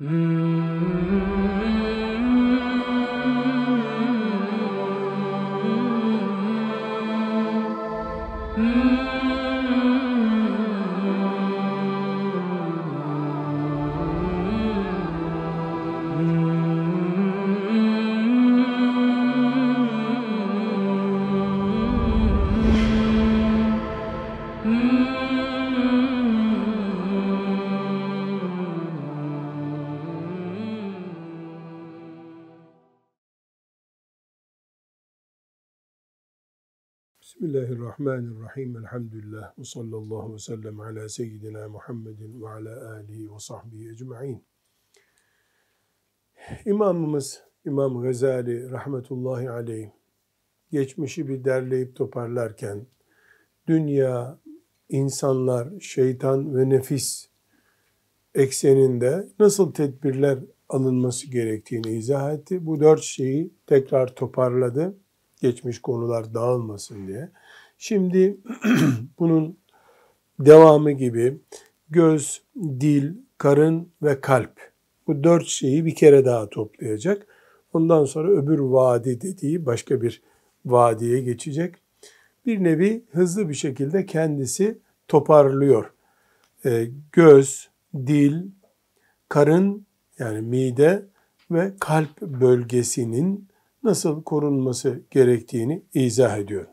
Mm-hmm. Bismillahirrahmanirrahim. Elhamdülillah. Ve sallallahu ve sellem ala seyyidina Muhammedin ve ala alihi ve sahbihi ecma'in. İmamımız İmam Gazali rahmetullahi aleyh geçmişi bir derleyip toparlarken dünya, insanlar, şeytan ve nefis ekseninde nasıl tedbirler alınması gerektiğini izah etti. Bu dört şeyi tekrar toparladı geçmiş konular dağılmasın diye. Şimdi bunun devamı gibi göz, dil, karın ve kalp bu dört şeyi bir kere daha toplayacak. Ondan sonra öbür vadi dediği başka bir vadiye geçecek. Bir nevi hızlı bir şekilde kendisi toparlıyor. E, göz, dil, karın yani mide ve kalp bölgesinin nasıl korunması gerektiğini izah ediyor.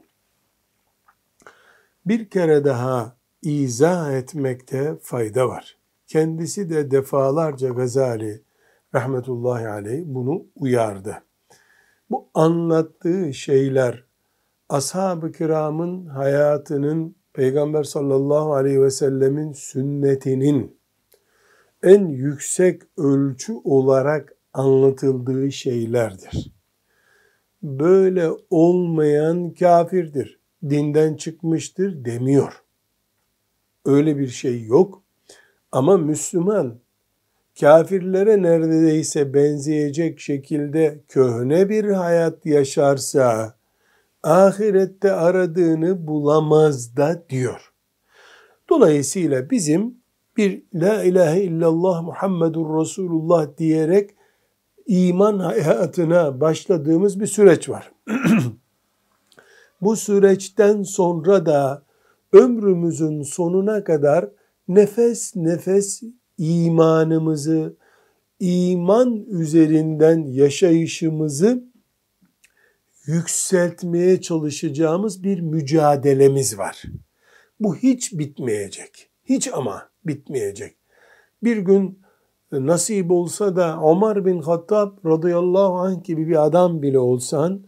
Bir kere daha izah etmekte fayda var. Kendisi de defalarca Gazali rahmetullahi aleyh bunu uyardı. Bu anlattığı şeyler ashab-ı kiramın hayatının Peygamber sallallahu aleyhi ve sellemin sünnetinin en yüksek ölçü olarak anlatıldığı şeylerdir böyle olmayan kafirdir, dinden çıkmıştır demiyor. Öyle bir şey yok. Ama Müslüman kafirlere neredeyse benzeyecek şekilde köhne bir hayat yaşarsa ahirette aradığını bulamaz da diyor. Dolayısıyla bizim bir La ilahe illallah Muhammedur Resulullah diyerek iman hayatına başladığımız bir süreç var. Bu süreçten sonra da ömrümüzün sonuna kadar nefes nefes imanımızı, iman üzerinden yaşayışımızı yükseltmeye çalışacağımız bir mücadelemiz var. Bu hiç bitmeyecek. Hiç ama bitmeyecek. Bir gün nasip olsa da Ömer bin Hattab radıyallahu anh gibi bir adam bile olsan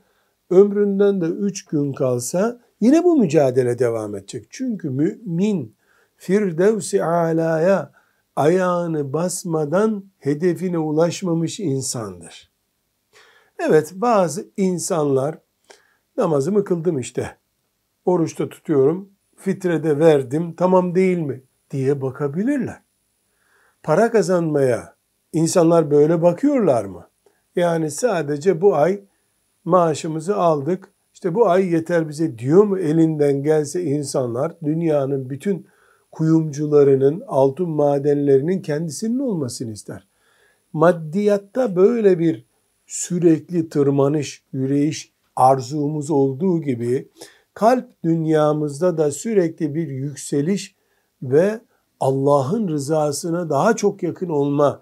ömründen de üç gün kalsa yine bu mücadele devam edecek. Çünkü mümin Firdevs-i Ala'ya ayağını basmadan hedefine ulaşmamış insandır. Evet bazı insanlar namazımı kıldım işte, oruçta tutuyorum, fitrede verdim tamam değil mi diye bakabilirler para kazanmaya insanlar böyle bakıyorlar mı? Yani sadece bu ay maaşımızı aldık, işte bu ay yeter bize diyor mu elinden gelse insanlar dünyanın bütün kuyumcularının, altın madenlerinin kendisinin olmasını ister. Maddiyatta böyle bir sürekli tırmanış, yüreğiş arzumuz olduğu gibi kalp dünyamızda da sürekli bir yükseliş ve Allah'ın rızasına daha çok yakın olma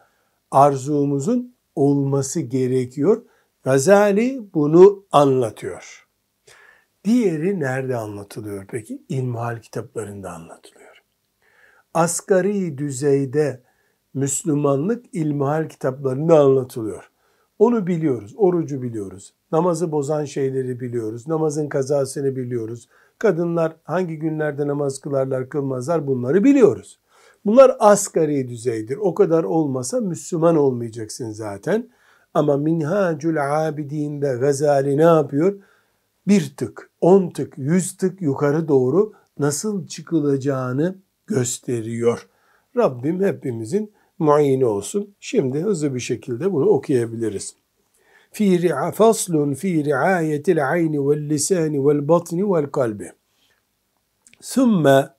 arzumuzun olması gerekiyor. Gazali bunu anlatıyor. Diğeri nerede anlatılıyor peki? İlmihal kitaplarında anlatılıyor. Asgari düzeyde Müslümanlık ilmihal kitaplarında anlatılıyor. Onu biliyoruz, orucu biliyoruz, namazı bozan şeyleri biliyoruz, namazın kazasını biliyoruz. Kadınlar hangi günlerde namaz kılarlar, kılmazlar bunları biliyoruz. Bunlar asgari düzeydir. O kadar olmasa Müslüman olmayacaksın zaten. Ama Minhacül Abidin'de Gazali ne yapıyor? Bir tık, on tık, yüz tık yukarı doğru nasıl çıkılacağını gösteriyor. Rabbim hepimizin muayene olsun. Şimdi hızlı bir şekilde bunu okuyabiliriz. Fi faslun fi riayetil ayni vel lisani vel batni vel kalbi. Sümme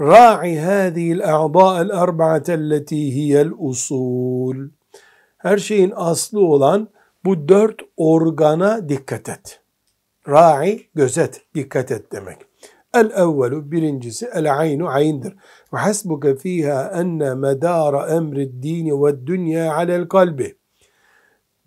Ra'i hâzihil a'dâ'el arba'atelleti hiyel usul. Her şeyin aslı olan bu dört organa dikkat et. Ra'i gözet, dikkat et demek. El evvelu birincisi el aynu ayndır. Ve hasbuke fiha enne medara emri dini ve dünya alel kalbi.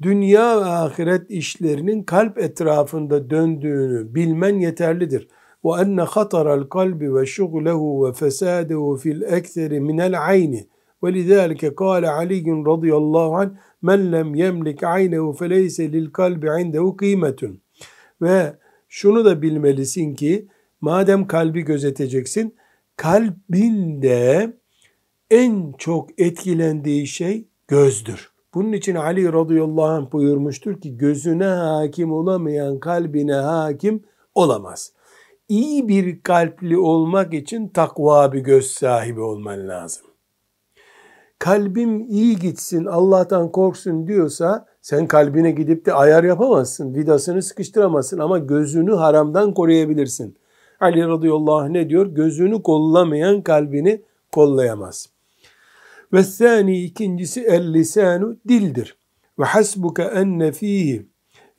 Dünya ve ahiret işlerinin kalp etrafında döndüğünü bilmen yeterlidir. Ve enne hataral kalbi ve şuglehu ve fesadehu fil ekseri minel ayni. ولذلك قال علي رضي الله عنه men lem yemlik aynehu feleyse lil kalbi indehu kıymetun. Ve şunu da bilmelisin ki madem kalbi gözeteceksin kalbinde en çok etkilendiği şey gözdür. Bunun için Ali radıyallahu anh buyurmuştur ki gözüne hakim olamayan kalbine hakim olamaz. İyi bir kalpli olmak için takva bir göz sahibi olman lazım. Kalbim iyi gitsin, Allah'tan korksun diyorsa sen kalbine gidip de ayar yapamazsın, vidasını sıkıştıramazsın ama gözünü haramdan koruyabilirsin. Ali radıyallahu anh ne diyor? Gözünü kollamayan kalbini kollayamaz. Ve sani ikincisi el lisanu dildir. Ve hasbuke enne fihi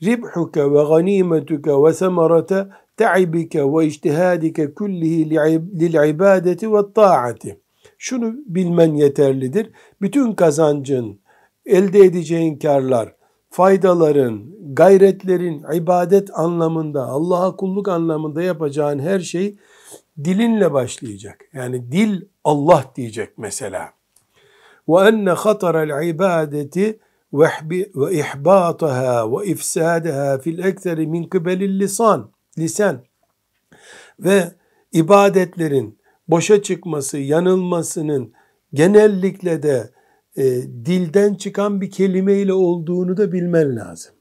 ribhuke ve ganimetuke ve semerete ta'ibike ve ictihadike kullihi lil ibadeti ve ta'ati. Şunu bilmen yeterlidir. Bütün kazancın, elde edeceğin karlar, faydaların, gayretlerin ibadet anlamında, Allah'a kulluk anlamında yapacağın her şey dilinle başlayacak. Yani dil Allah diyecek mesela. İbadeti ve ihbataha ve ifsadaha fil ekseri min kıbelil lisan lisan ve ibadetlerin boşa çıkması, yanılmasının genellikle de e, dilden çıkan bir kelimeyle olduğunu da bilmen lazım.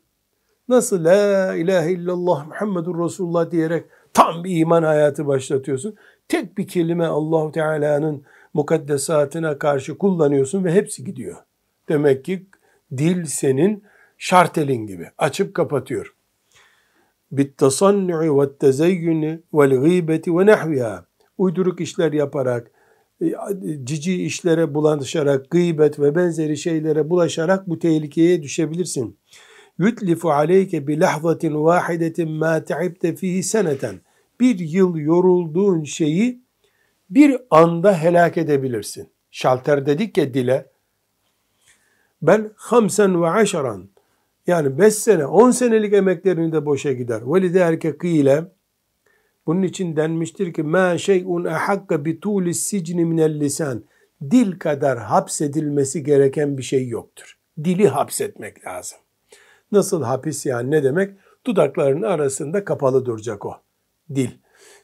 Nasıl la ilahe illallah Muhammedur Resulullah diyerek tam bir iman hayatı başlatıyorsun. Tek bir kelime Allahu Teala'nın mukaddesatına karşı kullanıyorsun ve hepsi gidiyor. Demek ki dil senin şartelin gibi açıp kapatıyor. Bittasannu'i ve tezeyyuni vel gıybeti ve nahviha. Uyduruk işler yaparak, e, cici işlere bulaşarak, gıybet ve benzeri şeylere bulaşarak bu tehlikeye düşebilirsin. Yutlifu aleyke bi lahzatin vahidetin ma ta'ibte fihi seneten. Bir yıl yorulduğun şeyi bir anda helak edebilirsin. Şalter dedik ya dile. Bel hamsen ve aşaran. Yani beş sene, on senelik emeklerini de boşa gider. Ve lidâlike kıyle bunun için denmiştir ki ma şey'un ahakka bi tuli sicni minel lisan. Dil kadar hapsedilmesi gereken bir şey yoktur. Dili hapsetmek lazım. Nasıl hapis yani ne demek? Dudaklarının arasında kapalı duracak o dil.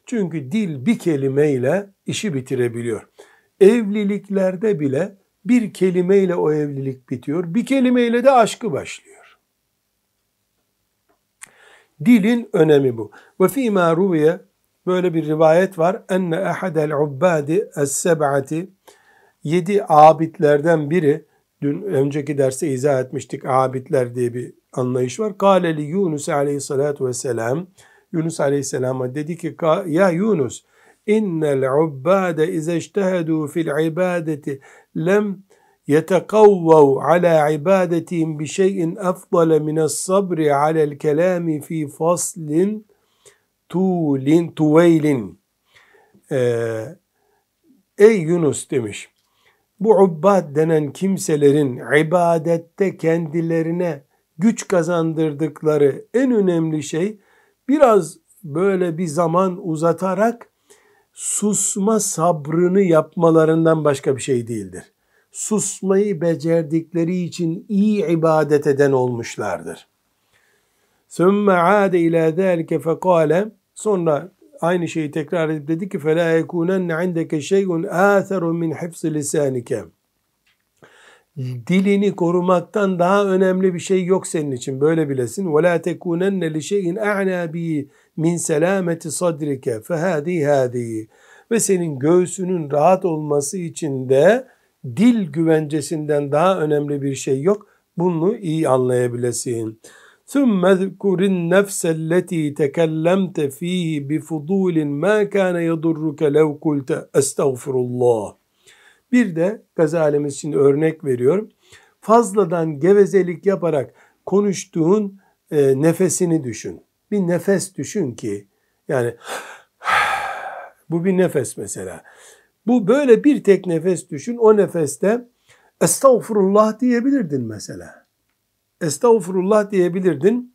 Çünkü dil bir kelimeyle işi bitirebiliyor. Evliliklerde bile bir kelimeyle o evlilik bitiyor. Bir kelimeyle de aşkı başlıyor. Dilin önemi bu. Ve fîmâ ruviye böyle bir rivayet var. Enne ehadel ubbadi es-seb'ati yedi abidlerden biri dün önceki derste izah etmiştik abidler diye bir anlayış var. Kâleli Yunus aleyhissalatu vesselam Yunus aleyhisselama dedi ki ya Yunus innel ubbade ize ictehedu fil ibadeti lem yetekavvav ala ibadetihim bi şeyin afdale mine's sabri alel kelami fi faslin tulin tuveylin ee, ey Yunus demiş bu ubbad denen kimselerin ibadette kendilerine güç kazandırdıkları en önemli şey biraz böyle bir zaman uzatarak susma sabrını yapmalarından başka bir şey değildir. Susmayı becerdikleri için iyi ibadet eden olmuşlardır. ثُمَّ عَادَ اِلَى ذَٰلِكَ فَقَالَ Sonra aynı şeyi tekrar edip dedi ki فَلَا يَكُونَنَّ عِنْدَكَ شَيْءٌ آثَرٌ مِنْ حِفْظِ لِسَانِكَ Dilini korumaktan daha önemli bir şey yok senin için böyle bilesin. وَلَا تَكُونَنَّ لِشَيْءٍ اَعْنَى بِهِ min selameti sadrike fehadi hadi ve senin göğsünün rahat olması için de dil güvencesinden daha önemli bir şey yok. Bunu iyi anlayabilesin. ثُمَّ اذْكُرِ النَّفْسَ الَّتِي تَكَلَّمْتَ ف۪يهِ بِفُضُولٍ مَا كَانَ يَضُرُّكَ لَوْ قُلْتَ اَسْتَغْفِرُ اللّٰهِ Bir de Gazalimiz için örnek veriyor. Fazladan gevezelik yaparak konuştuğun e, nefesini düşün. Bir nefes düşün ki yani bu bir nefes mesela. Bu böyle bir tek nefes düşün. O nefeste estağfurullah diyebilirdin mesela. Estağfurullah diyebilirdin.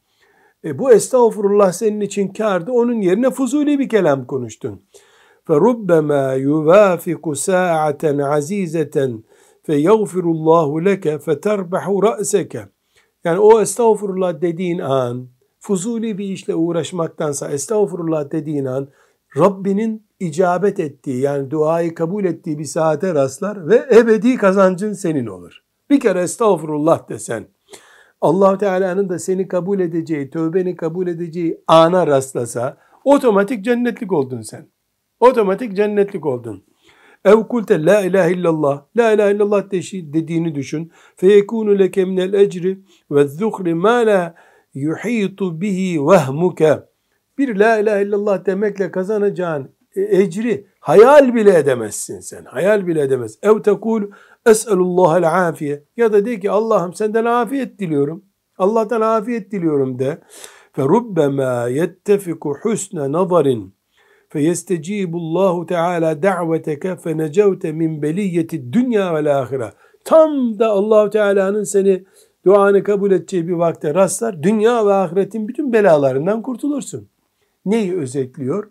E bu estağfurullah senin için kardı. Onun yerine fuzuli bir kelam konuştun. فَرُبَّمَا يُوَافِقُ سَاعَةً عَز۪يزَةً فَيَغْفِرُ اللّٰهُ لَكَ فَتَرْبَحُ رَأْسَكَ Yani o estağfurullah dediğin an, fuzuli bir işle uğraşmaktansa estağfurullah dediğin an, Rabbinin icabet ettiği yani duayı kabul ettiği bir saate rastlar ve ebedi kazancın senin olur. Bir kere estağfurullah desen, allah Teala'nın da seni kabul edeceği, tövbeni kabul edeceği ana rastlasa, otomatik cennetlik oldun sen. Otomatik cennetlik oldun. Ev kulte la ilahe illallah. La ilahe illallah dediğini düşün. Feyekunu leke minel ecri ve zuhri ma la yuhitu bihi vehmuke. Bir la ilahe illallah demekle kazanacağın e, ecri hayal bile edemezsin sen. Hayal bile edemez. Ev tekul es'elullahel afiye. Ya da de ki Allah'ım senden afiyet diliyorum. Allah'tan afiyet diliyorum de. Fe rubbema yettefiku husne nazarin feyestecibullahu teala da'veteke fenecevte min beliyeti dünya ve ahire. Tam da allah Teala'nın seni duanı kabul edeceği bir vakte rastlar. Dünya ve ahiretin bütün belalarından kurtulursun. Neyi özetliyor?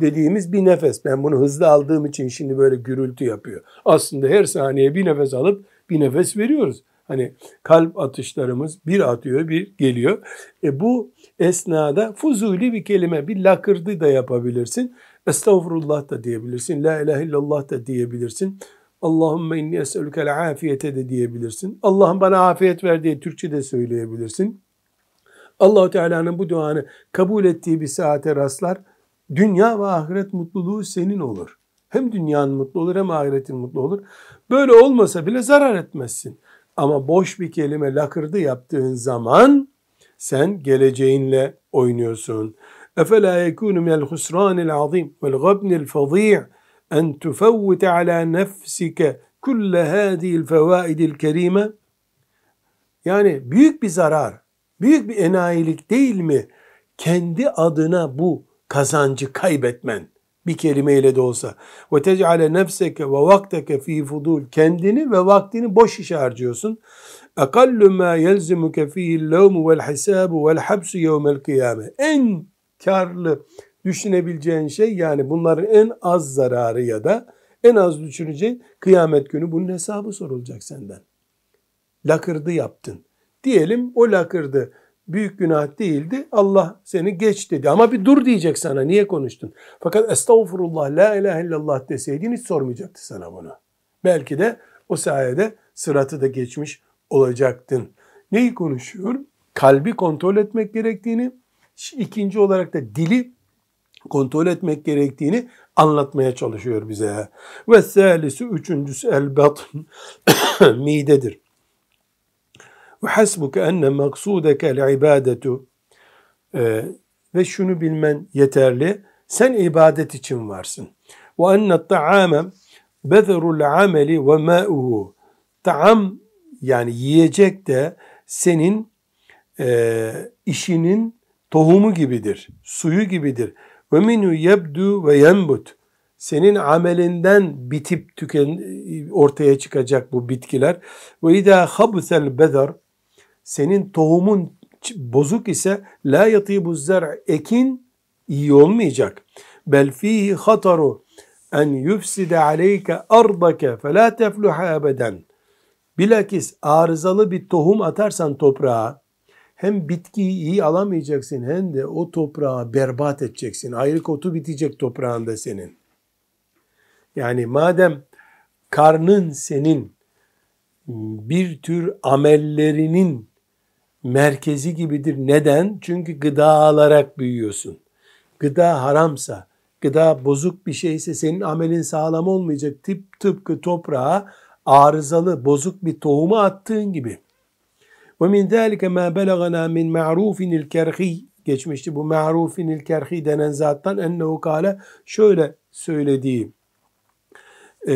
Dediğimiz bir nefes. Ben bunu hızlı aldığım için şimdi böyle gürültü yapıyor. Aslında her saniye bir nefes alıp bir nefes veriyoruz. Hani kalp atışlarımız bir atıyor bir geliyor. E bu esnada fuzuli bir kelime bir lakırdı da yapabilirsin. Estağfurullah da diyebilirsin. La ilahe illallah da diyebilirsin. Allahümme inni es'elükel afiyete de diyebilirsin. Allah'ım bana afiyet ver diye Türkçe de söyleyebilirsin. Allahu Teala'nın bu duanı kabul ettiği bir saate rastlar. Dünya ve ahiret mutluluğu senin olur. Hem dünyanın mutlu olur hem ahiretin mutlu olur. Böyle olmasa bile zarar etmezsin. Ama boş bir kelime lakırdı yaptığın zaman sen geleceğinle oynuyorsun. Efela yekunu minel husranil azim vel gabnil fazî' en tufevvite ala nefsike kulle hâzihil fevaidil kerime yani büyük bir zarar, büyük bir enayilik değil mi? Kendi adına bu kazancı kaybetmen bir kelimeyle de olsa. Ve tec'ale nefseke ve vakteke fi fudul. Kendini ve vaktini boş işe harcıyorsun. Ekallu ma yelzimuke fihi levmu vel hisabu vel habsu yevmel kıyame. En karlı düşünebileceğin şey yani bunların en az zararı ya da en az düşüneceğin kıyamet günü bunun hesabı sorulacak senden. Lakırdı yaptın. Diyelim o lakırdı büyük günah değildi. Allah seni geç dedi. Ama bir dur diyecek sana. Niye konuştun? Fakat estağfurullah, la ilahe illallah deseydin hiç sormayacaktı sana bunu. Belki de o sayede sıratı da geçmiş olacaktın. Neyi konuşuyor? Kalbi kontrol etmek gerektiğini, ikinci olarak da dili kontrol etmek gerektiğini anlatmaya çalışıyor bize. Ve salisi üçüncüsü el batn midedir. Ve hasbuke enne maksudeke ibadetu ve şunu bilmen yeterli. Sen ibadet için varsın. Ve enne ta'ame bezerul ameli ve ma'uhu. Taam yani yiyecek de senin e, işinin tohumu gibidir, suyu gibidir. Ve minhu yebdu ve yenbut. Senin amelinden bitip tüken ortaya çıkacak bu bitkiler. Ve idâ habsel bezer senin tohumun bozuk ise la yatibu zer ekin iyi olmayacak. Bel fihi hataru en yufside aleyke ardake fe la tefluha ebeden. Bilakis arızalı bir tohum atarsan toprağa hem bitkiyi iyi alamayacaksın hem de o toprağı berbat edeceksin. Ayrı kotu bitecek toprağında senin. Yani madem karnın senin bir tür amellerinin merkezi gibidir. Neden? Çünkü gıda alarak büyüyorsun. Gıda haramsa, gıda bozuk bir şeyse senin amelin sağlam olmayacak. Tip tıpkı toprağa arızalı, bozuk bir tohumu attığın gibi. Ve min zâlike mâ belagana min ma'rufinil kerhi geçmişti. Bu ma'rufinil kerhi denen zattan ennehu kâle şöyle söylediği e,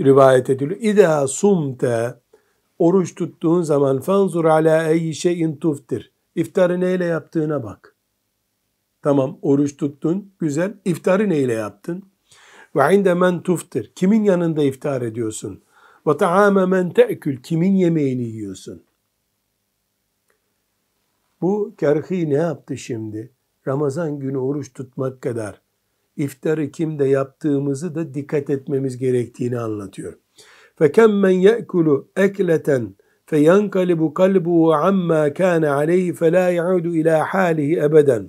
rivayet ediliyor. İzâ sumte oruç tuttuğun zaman fanzur ala eyyi şeyin tuftir. İftarı neyle yaptığına bak. Tamam oruç tuttun güzel. İftarı neyle yaptın? Ve inde men tuftir. Kimin yanında iftar ediyorsun? Ve ta'ame men te'kül. Kimin yemeğini yiyorsun? Bu kerhi ne yaptı şimdi? Ramazan günü oruç tutmak kadar iftarı kimde yaptığımızı da dikkat etmemiz gerektiğini anlatıyor. فَكَمْ مَنْ يَأْكُلُ اَكْلَةً فَيَنْقَلِبُ قَلْبُهُ عَمَّا كَانَ عَلَيْهِ فَلَا يَعُودُ اِلَى حَالِهِ اَبَدًا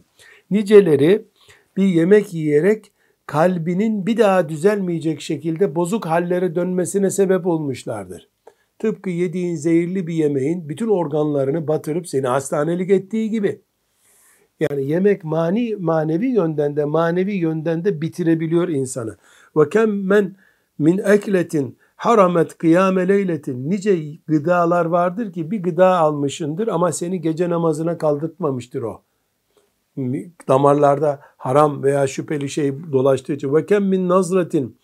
Niceleri bir yemek yiyerek kalbinin bir daha düzelmeyecek şekilde bozuk hallere dönmesine sebep olmuşlardır. Tıpkı yediğin zehirli bir yemeğin bütün organlarını batırıp seni hastanelik ettiği gibi. Yani yemek mani manevi yönden de manevi yönden de bitirebiliyor insanı. Ve kem men min ekletin haramet kıyame leyletin nice gıdalar vardır ki bir gıda almışındır ama seni gece namazına kaldırtmamıştır o. Damarlarda haram veya şüpheli şey dolaştığı için ve kem min nazratin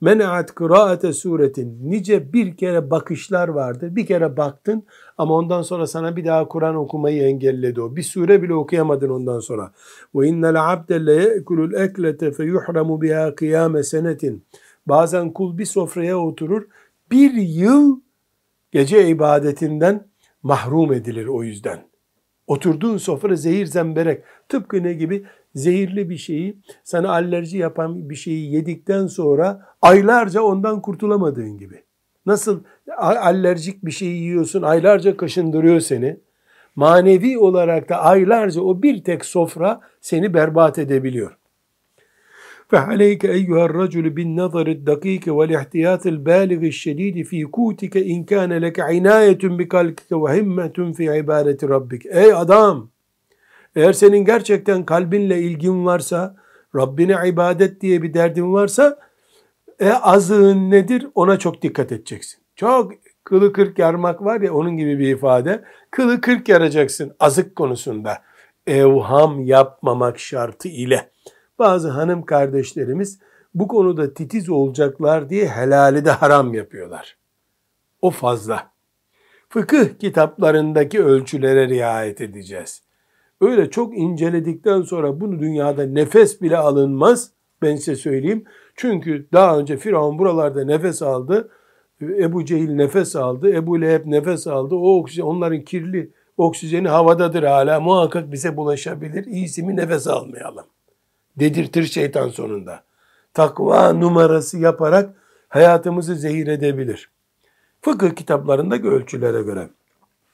menaat kıraate suretin nice bir kere bakışlar vardır. Bir kere baktın ama ondan sonra sana bir daha Kur'an okumayı engelledi o. Bir sure bile okuyamadın ondan sonra. Ve innel abde le ye'kulul eklete fe yuhramu biha kıyame senetin. Bazen kul bir sofraya oturur. Bir yıl gece ibadetinden mahrum edilir o yüzden. Oturduğun sofra zehir zemberek. Tıpkı ne gibi? Zehirli bir şeyi, sana alerji yapan bir şeyi yedikten sonra aylarca ondan kurtulamadığın gibi. Nasıl alerjik bir şeyi yiyorsun, aylarca kaşındırıyor seni. Manevi olarak da aylarca o bir tek sofra seni berbat edebiliyor. فعليك أيها الرجل بالنظر الدقيق والاحتياط البالغ الشديد في قوتك إن كان لك عناية بقلبك وهمة في عبادة ربك. Ey adam! Eğer senin gerçekten kalbinle ilgin varsa, Rabbine ibadet diye bir derdin varsa, e, azığın nedir? Ona çok dikkat edeceksin. Çok kılı kırk yarmak var ya onun gibi bir ifade. Kılı kırk yaracaksın azık konusunda. Evham yapmamak şartı ile. Bazı hanım kardeşlerimiz bu konuda titiz olacaklar diye helali de haram yapıyorlar. O fazla. Fıkıh kitaplarındaki ölçülere riayet edeceğiz. Öyle çok inceledikten sonra bunu dünyada nefes bile alınmaz. Ben size söyleyeyim. Çünkü daha önce Firavun buralarda nefes aldı. Ebu Cehil nefes aldı. Ebu Leheb nefes aldı. O oksijen, onların kirli oksijeni havadadır hala. Muhakkak bize bulaşabilir. İyisi mi nefes almayalım dedirtir şeytan sonunda. Takva numarası yaparak hayatımızı zehir edebilir. Fıkıh kitaplarındaki ölçülere göre.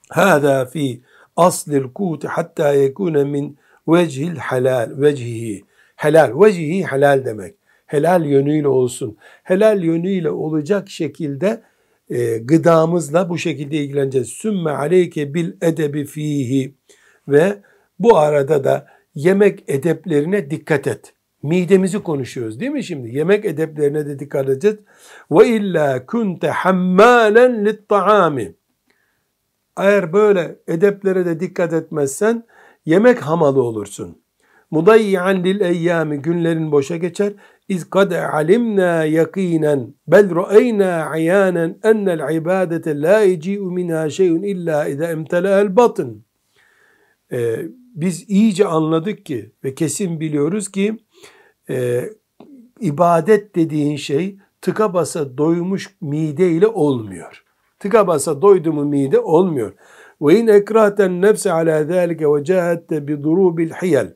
Hâzâ fi aslil kûti hattâ yekûne min vecihil halal, vecihi. Helal, vecihi helal demek. Helal yönüyle olsun. Helal yönüyle olacak şekilde e, gıdamızla bu şekilde ilgileneceğiz. Sümme aleyke bil edebi fihi ve bu arada da yemek edeplerine dikkat et. Midemizi konuşuyoruz değil mi şimdi? Yemek edeplerine de dikkat edeceğiz. Ve illa kunte hammalen lit taami. Eğer böyle edeplere de dikkat etmezsen yemek hamalı olursun. Mudayyan lil eyyami günlerin boşa geçer. İz kad alimna yakinen bel ra'eyna ayanen ennel ibadete la yeci'u minha şeyun illa iza emtela'el batın. Ee, biz iyice anladık ki ve kesin biliyoruz ki e, ibadet dediğin şey tıka basa doymuş mide ile olmuyor. Tıka basa doydu mu mide olmuyor. Ve in ekraten nefse ala zalike ve cahette bi durubil hiyel.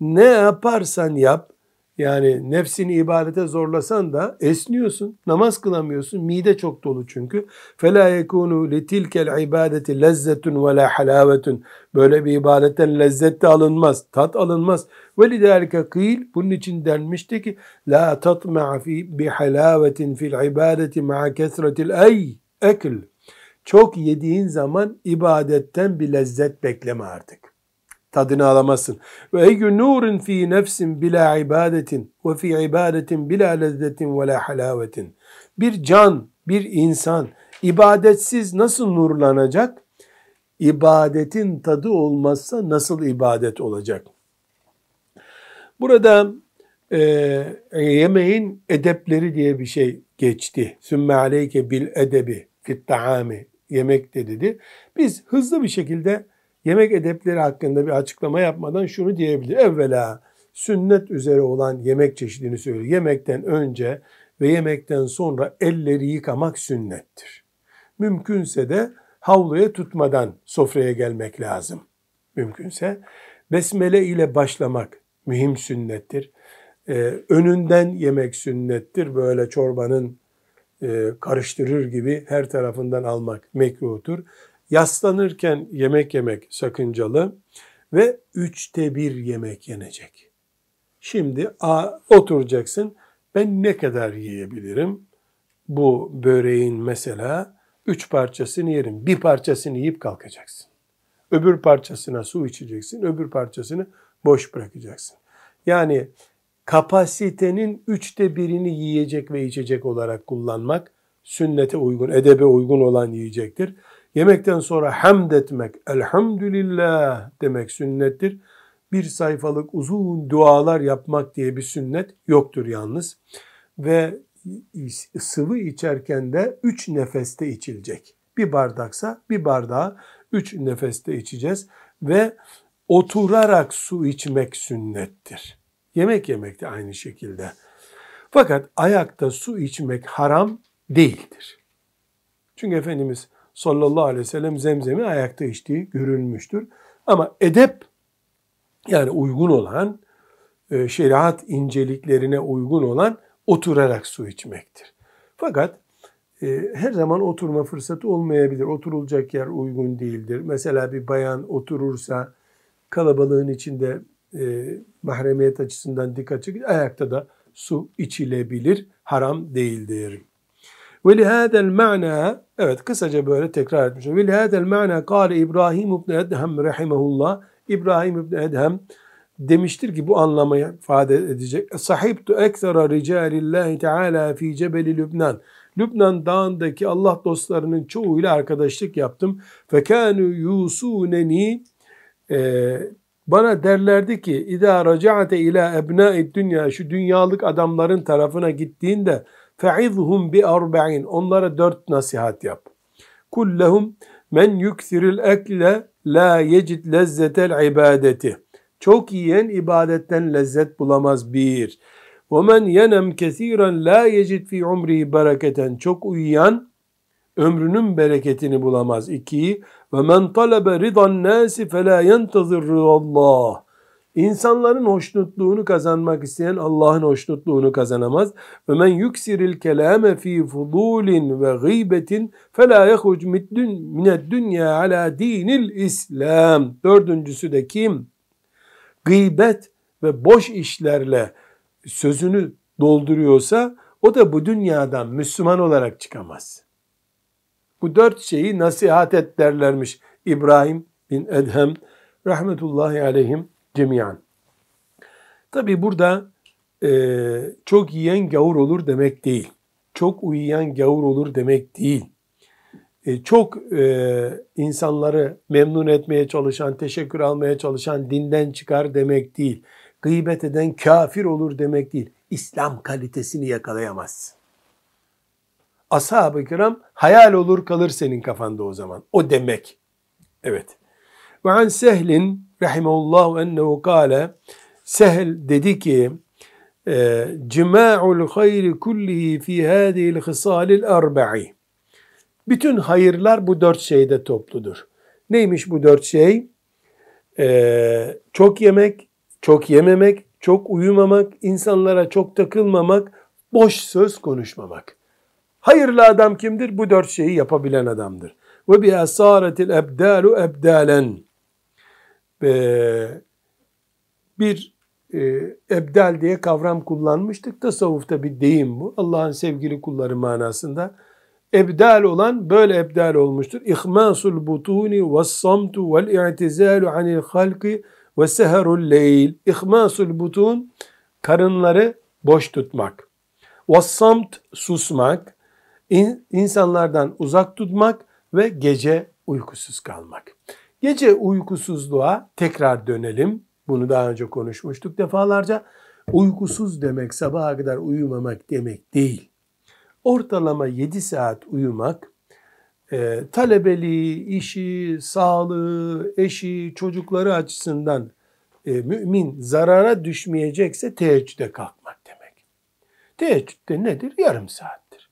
Ne yaparsan yap, yani nefsini ibadete zorlasan da esniyorsun, namaz kılamıyorsun. Mide çok dolu çünkü. فَلَا يَكُونُ لِتِلْكَ الْعِبَادَةِ لَزَّةٌ وَلَا حَلَاوَةٌ Böyle bir ibadetten lezzet de alınmaz, tat alınmaz. وَلِذَٰلِكَ kıyıl Bunun için denmişti ki لَا تَطْمَعْ فِي بِحَلَاوَةٍ فِي الْعِبَادَةِ مَعَ كَثْرَةِ الْاَيْ Ekil. Çok yediğin zaman ibadetten bir lezzet bekleme artık tadını alamazsın. Ve eyyü nurin fi nefsin bila ibadetin ve fi ibadetin bila lezzetin ve la halavetin. Bir can bir insan ibadetsiz nasıl nurlanacak? İbadetin tadı olmazsa nasıl ibadet olacak? Burada e, yemeğin edepleri diye bir şey geçti. Sümme aleyke bil edebi fit taami yemek de dedi. Biz hızlı bir şekilde yemek edepleri hakkında bir açıklama yapmadan şunu diyebilir. Evvela sünnet üzere olan yemek çeşidini söylüyor. Yemekten önce ve yemekten sonra elleri yıkamak sünnettir. Mümkünse de havluya tutmadan sofraya gelmek lazım. Mümkünse besmele ile başlamak mühim sünnettir. Ee, önünden yemek sünnettir. Böyle çorbanın e, karıştırır gibi her tarafından almak mekruhtur. Yaslanırken yemek yemek sakıncalı ve üçte bir yemek yenecek. Şimdi a, oturacaksın. Ben ne kadar yiyebilirim? Bu böreğin mesela üç parçasını yerim. Bir parçasını yiyip kalkacaksın. Öbür parçasına su içeceksin. Öbür parçasını boş bırakacaksın. Yani kapasitenin üçte birini yiyecek ve içecek olarak kullanmak sünnete uygun, edebe uygun olan yiyecektir. Yemekten sonra hamd etmek, elhamdülillah demek sünnettir. Bir sayfalık uzun dualar yapmak diye bir sünnet yoktur yalnız. Ve sıvı içerken de üç nefeste içilecek. Bir bardaksa bir bardağı üç nefeste içeceğiz. Ve oturarak su içmek sünnettir. Yemek yemek de aynı şekilde. Fakat ayakta su içmek haram değildir. Çünkü Efendimiz sallallahu aleyhi ve sellem zemzemi ayakta içtiği görülmüştür. Ama edep yani uygun olan, e, şeriat inceliklerine uygun olan oturarak su içmektir. Fakat e, her zaman oturma fırsatı olmayabilir. Oturulacak yer uygun değildir. Mesela bir bayan oturursa kalabalığın içinde e, mahremiyet açısından dikkat çekici ayakta da su içilebilir. Haram değildir. Ve lihâdel ma'na evet kısaca böyle tekrar etmiş. Ve lihâdel ma'na kâle İbrahim ibn Edhem rahimehullah İbrahim ibn Edhem demiştir ki bu anlamaya ifade edecek. Sahibtu eksera ricalillahi teala fi cebeli Lübnan. Lübnan dağındaki Allah dostlarının çoğuyla arkadaşlık yaptım. Fekânü yusuneni e, bana derlerdi ki İzâ raca'te ilâ ebnâid dünya şu dünyalık adamların tarafına gittiğinde fe'izhum bi arba'in onlara dört nasihat yap. Kullehum men yuksiril ekle la yecid lezzetel ibadeti. Çok yiyen ibadetten lezzet bulamaz bir. Ve men yenem kesiren la yecid fi umrihi bereketen. Çok uyuyan ömrünün bereketini bulamaz. İki, ve men talebe ridan nasi fela yentazir Allah. İnsanların hoşnutluğunu kazanmak isteyen Allah'ın hoşnutluğunu kazanamaz. Ve men yuksiril kelame fi fudulin ve gıybetin fela yehuc mined dünya ala dinil İslam. Dördüncüsü de kim? Gıybet ve boş işlerle sözünü dolduruyorsa o da bu dünyadan Müslüman olarak çıkamaz. Bu dört şeyi nasihat et derlermiş İbrahim bin Edhem rahmetullahi aleyhim cemiyan. Tabi burada e, çok yiyen gavur olur demek değil. Çok uyuyan gavur olur demek değil. E, çok e, insanları memnun etmeye çalışan, teşekkür almaya çalışan dinden çıkar demek değil. Gıybet eden kafir olur demek değil. İslam kalitesini yakalayamazsın. Ashab-ı kiram hayal olur kalır senin kafanda o zaman. O demek. Evet. Ve an Sehlin rahimahullah ennehu kâle Sehl dedi ki e, cima'ul hayri kullihi fi hâzihil hısâlil erba'i bütün hayırlar bu dört şeyde topludur. Neymiş bu dört şey? Ee, çok yemek, çok yememek, çok uyumamak, insanlara çok takılmamak, boş söz konuşmamak. Hayırlı adam kimdir? Bu dört şeyi yapabilen adamdır. Ve bi asaretil ebdalu ebdalen. Bir e, ebdal diye kavram kullanmıştık. Tasavvufta bir deyim bu. Allah'ın sevgili kulları manasında. Ebdal olan böyle ebdal olmuştur. İhmasul butuni ve samtu vel i'tizalu anil halki ve seherul leyl. İhmasul butun karınları boş tutmak. Ve samt susmak insanlardan uzak tutmak ve gece uykusuz kalmak. Gece uykusuzluğa tekrar dönelim. Bunu daha önce konuşmuştuk defalarca. Uykusuz demek sabaha kadar uyumamak demek değil. Ortalama 7 saat uyumak e, talebeliği, işi, sağlığı, eşi, çocukları açısından e, mümin zarara düşmeyecekse teheccüde kalkmak demek. Teheccüd de nedir? Yarım saattir.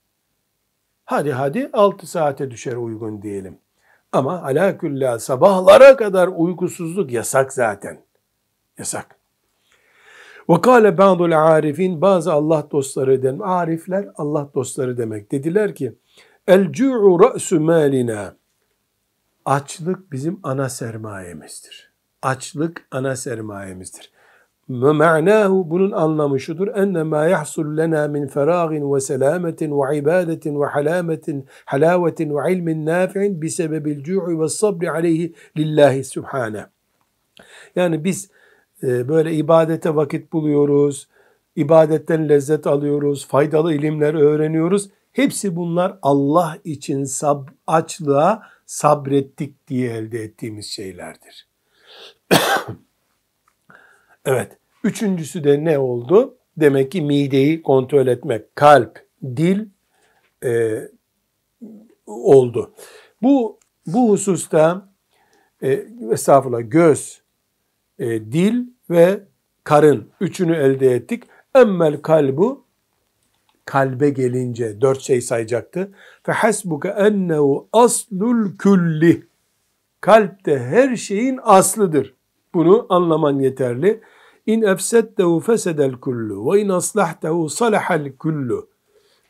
Hadi hadi 6 saate düşer uygun diyelim. Ama alaküllah sabahlara kadar uykusuzluk yasak zaten. Yasak. Ve kâle ba'dul arifin bazı Allah dostları den arifler Allah dostları demek. Dediler ki el cu'u ra'su malina açlık bizim ana sermayemizdir. Açlık ana sermayemizdir. Ve ma'nahu bunun anlamı şudur. Enne ma yahsul lena min feragin ve selametin ve ibadetin ve halametin halavetin ve ilmin nafi'in bi sebebil cu'i ve sabri aleyhi lillahi subhane. Yani biz e, böyle ibadete vakit buluyoruz, ibadetten lezzet alıyoruz, faydalı ilimler öğreniyoruz. Hepsi bunlar Allah için sab açlığa sabrettik diye elde ettiğimiz şeylerdir. evet. Üçüncüsü de ne oldu? Demek ki mideyi kontrol etmek, kalp, dil e, oldu. Bu bu hususta e, estağfurullah göz, e, dil ve karın üçünü elde ettik. Emmel kalbu kalbe gelince dört şey sayacaktı. Fe hasbuke ennehu aslul külli. Kalpte her şeyin aslıdır. Bunu anlaman yeterli. İn efsettehu fesedel kullu ve in aslahtehu salahal kullu.